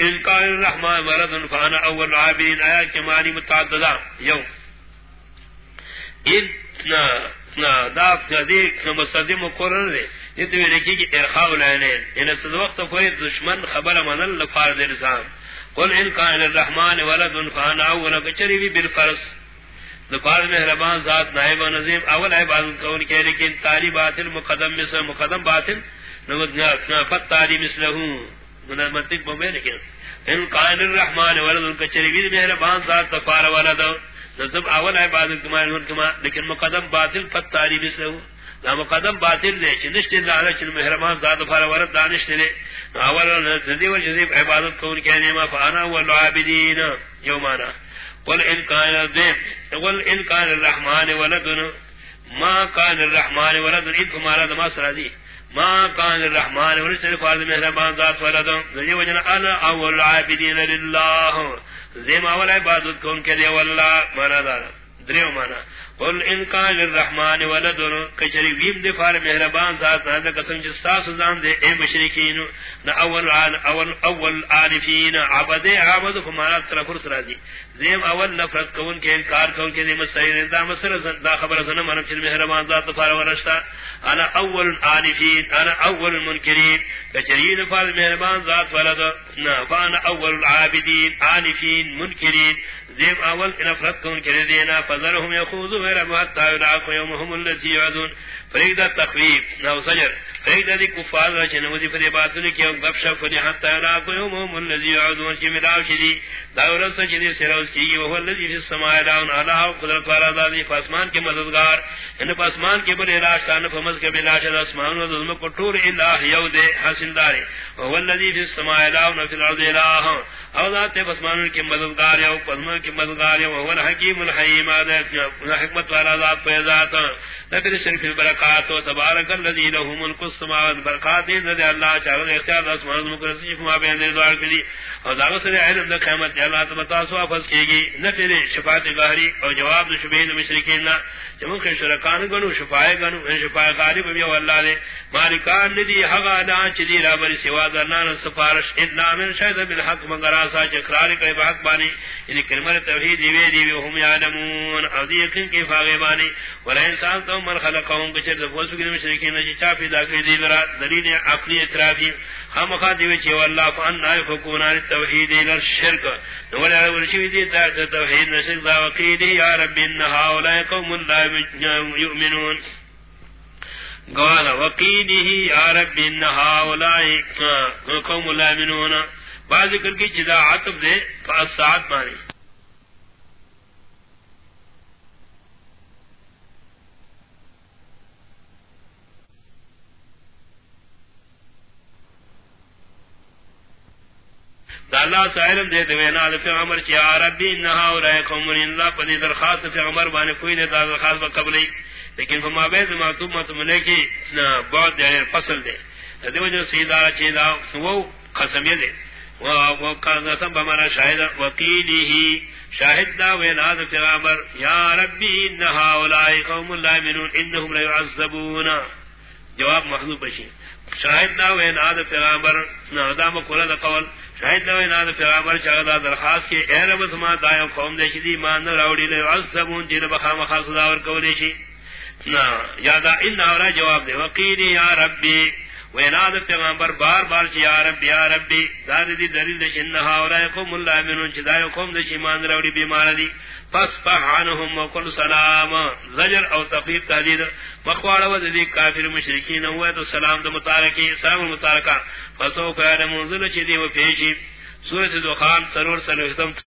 ان کان الرحمن مرض فانا اول عابدین آیا کہ معنی متعددہ یو اتنا اتنا دا جدیق مصدم قرن دے یہ تو لکھی کہ ارخاء العینین ان اس وقت کوئی دشمن خبر منل لفارد الزام قل ان کان الرحمن ولد فانا اول بچری بھی بالفرس دفار مہربان ذات نائب و نظیم، اول عبادت کون کے لیکن تاری باطل، مقدم مثل مقدم باطل فت تاری مثلہوں منتق بمے لیکن ان قائل الرحمن ولد کچری وی مہربان ذات تفار ولد نسب اول عبادت کما کما لیکن مقدم باطل فت فتاری بسو نا مقدم باطل دے چنشت اللہ علیہ چن مہربان ذات تفار ولد دانش دے۔ اول ندی و جذب عبادت کون کہنے ما فانا والعابدین یومانا۔ قل ان قائل ذی قل ان قائل الرحمن ولد ما كان الرحمن ولد ان تمہارا دماغ راضی ما كان الرحمن ورسل مهربان ذات ولدن ذي انا اول عابدين لله زي ما اول عبادت كون كده والله مانا دارا دریو مانا قل ان کان الرحمن ولد کچری ویم دے فار مہربان ذات نہ قسم جستا سزان دے، اے مشرکین نہ اول آن اول اول عارفین، عبد عبد ہمارا طرف رس راضی. زیم اول نفرت کون کے، انکار کون کے دیم سید دا مسر دا خبر سن من چھ مہربان ذات فار ورشتا. انا اول عارفین، انا اول المنکرین کچری فار مہربان ذات ولد نہ فانا اول العابدین عارفین، منکرین. زیم اول نفرت کون کے دینا فذرهم يخوضوا غیر موت تاویل یومهم اللتی یعدون۔ فریدہ تقویب نو سجر فریدہ دی کفار رچے نمودی فری باتنی کیا گف شف فری حتی علاق یومهم اللتی یعدون چی ملاو شدی. داورت سجدی سروز کی، وہو اللتی فی السماع لاؤن اللہ قدرت والا دادی فاسمان کے مددگار. یعنی ان فاسمان کے بر علاش کان فمز کے بلاش اسمان و ظلم کو ٹور الہ یود حاصل دارے وہو اللتی فی السماع لاؤن فی الارض الہ. او ذات فاسمان کے مددگار یا فاسمان کے مددگار یا، وہو الحکیم الحیم آدھے حکمت والا ذات پہ ذات نبی شریف البرکات و تبارک الذی له ملک السماوات برکات دین دے اللہ چاہے اختیار اسمان مقدس ما بین دوار کلی اور دعوت سے علم دے قیامت اللہ تبارک و تعالی کی گی. نبی شفاعت گہری اور جواب شبین مشرکین نہ جمع کے شرکان گنو شفاعے گنو شفاعے غالب بھی اللہ دے. مالکان ندی حقا دا چدی را بری سوا درنان سفارش. الا من شهد بالحق مگر اسا اقرار کرے بحق بانی. یعنی کلمہ توحید دی وی دی ہم یعلمون. یؤمنون او دی یقین کی فاغبانی ولا انسان تو من خلقهم کہ چر وہ سگن مشرکین نے چا پیدا کی دی لرا دلیل عقلی اعترافی. ہم وچ فان التوحید الى الشرك ولا ورشی دی توحید نشک وقید یا رب ان هؤلاء قوم لا قال رب ان هؤلاء قوم لا بعض ذکر کی جدا عطب دے فاسعات مانی. اللہ سائلم دے عمر عربی انہا اللہ، پدی درخواست فی عمر، بانے کوئی نے درخواست قبلی لیکن فما کی دے، فصل دے۔ سیدہ چیدہ وہ دے۔ وہ قسم شاہد وقیلی ہی شاہد دا فی عمر، یا ربی، انہا منون انہم لیعذبون جواب محضوب بشی۔ شاہد دا ویناد فی عمر دا مقولہ دا قول. شاہد شاید دو اناد پیغامبر چاگدا درخواست کے اے رب سما دائم قوم دے شدی مان راوڑی لے عصبون جن جی بخام خاص داور کو دے شی نا یادا ان اورا جواب دے. وقیلی یا ربی و اناد پیغامبر بار بار چ یا رب، یا ربی دار دی دلیل دے ان اورا قوم اللہ منون چ دائم قوم دے شی مان راوڑی بیمار دی. پس فعنهم وقل سلام. زجر او تخفیف تحدید مخوال و ذی کافر مشرکین ہوا تو سلام دو متارکی سلام المتارکہ فسو کار منزل چی دی و پیشی. سورت دخان سرور سلوستم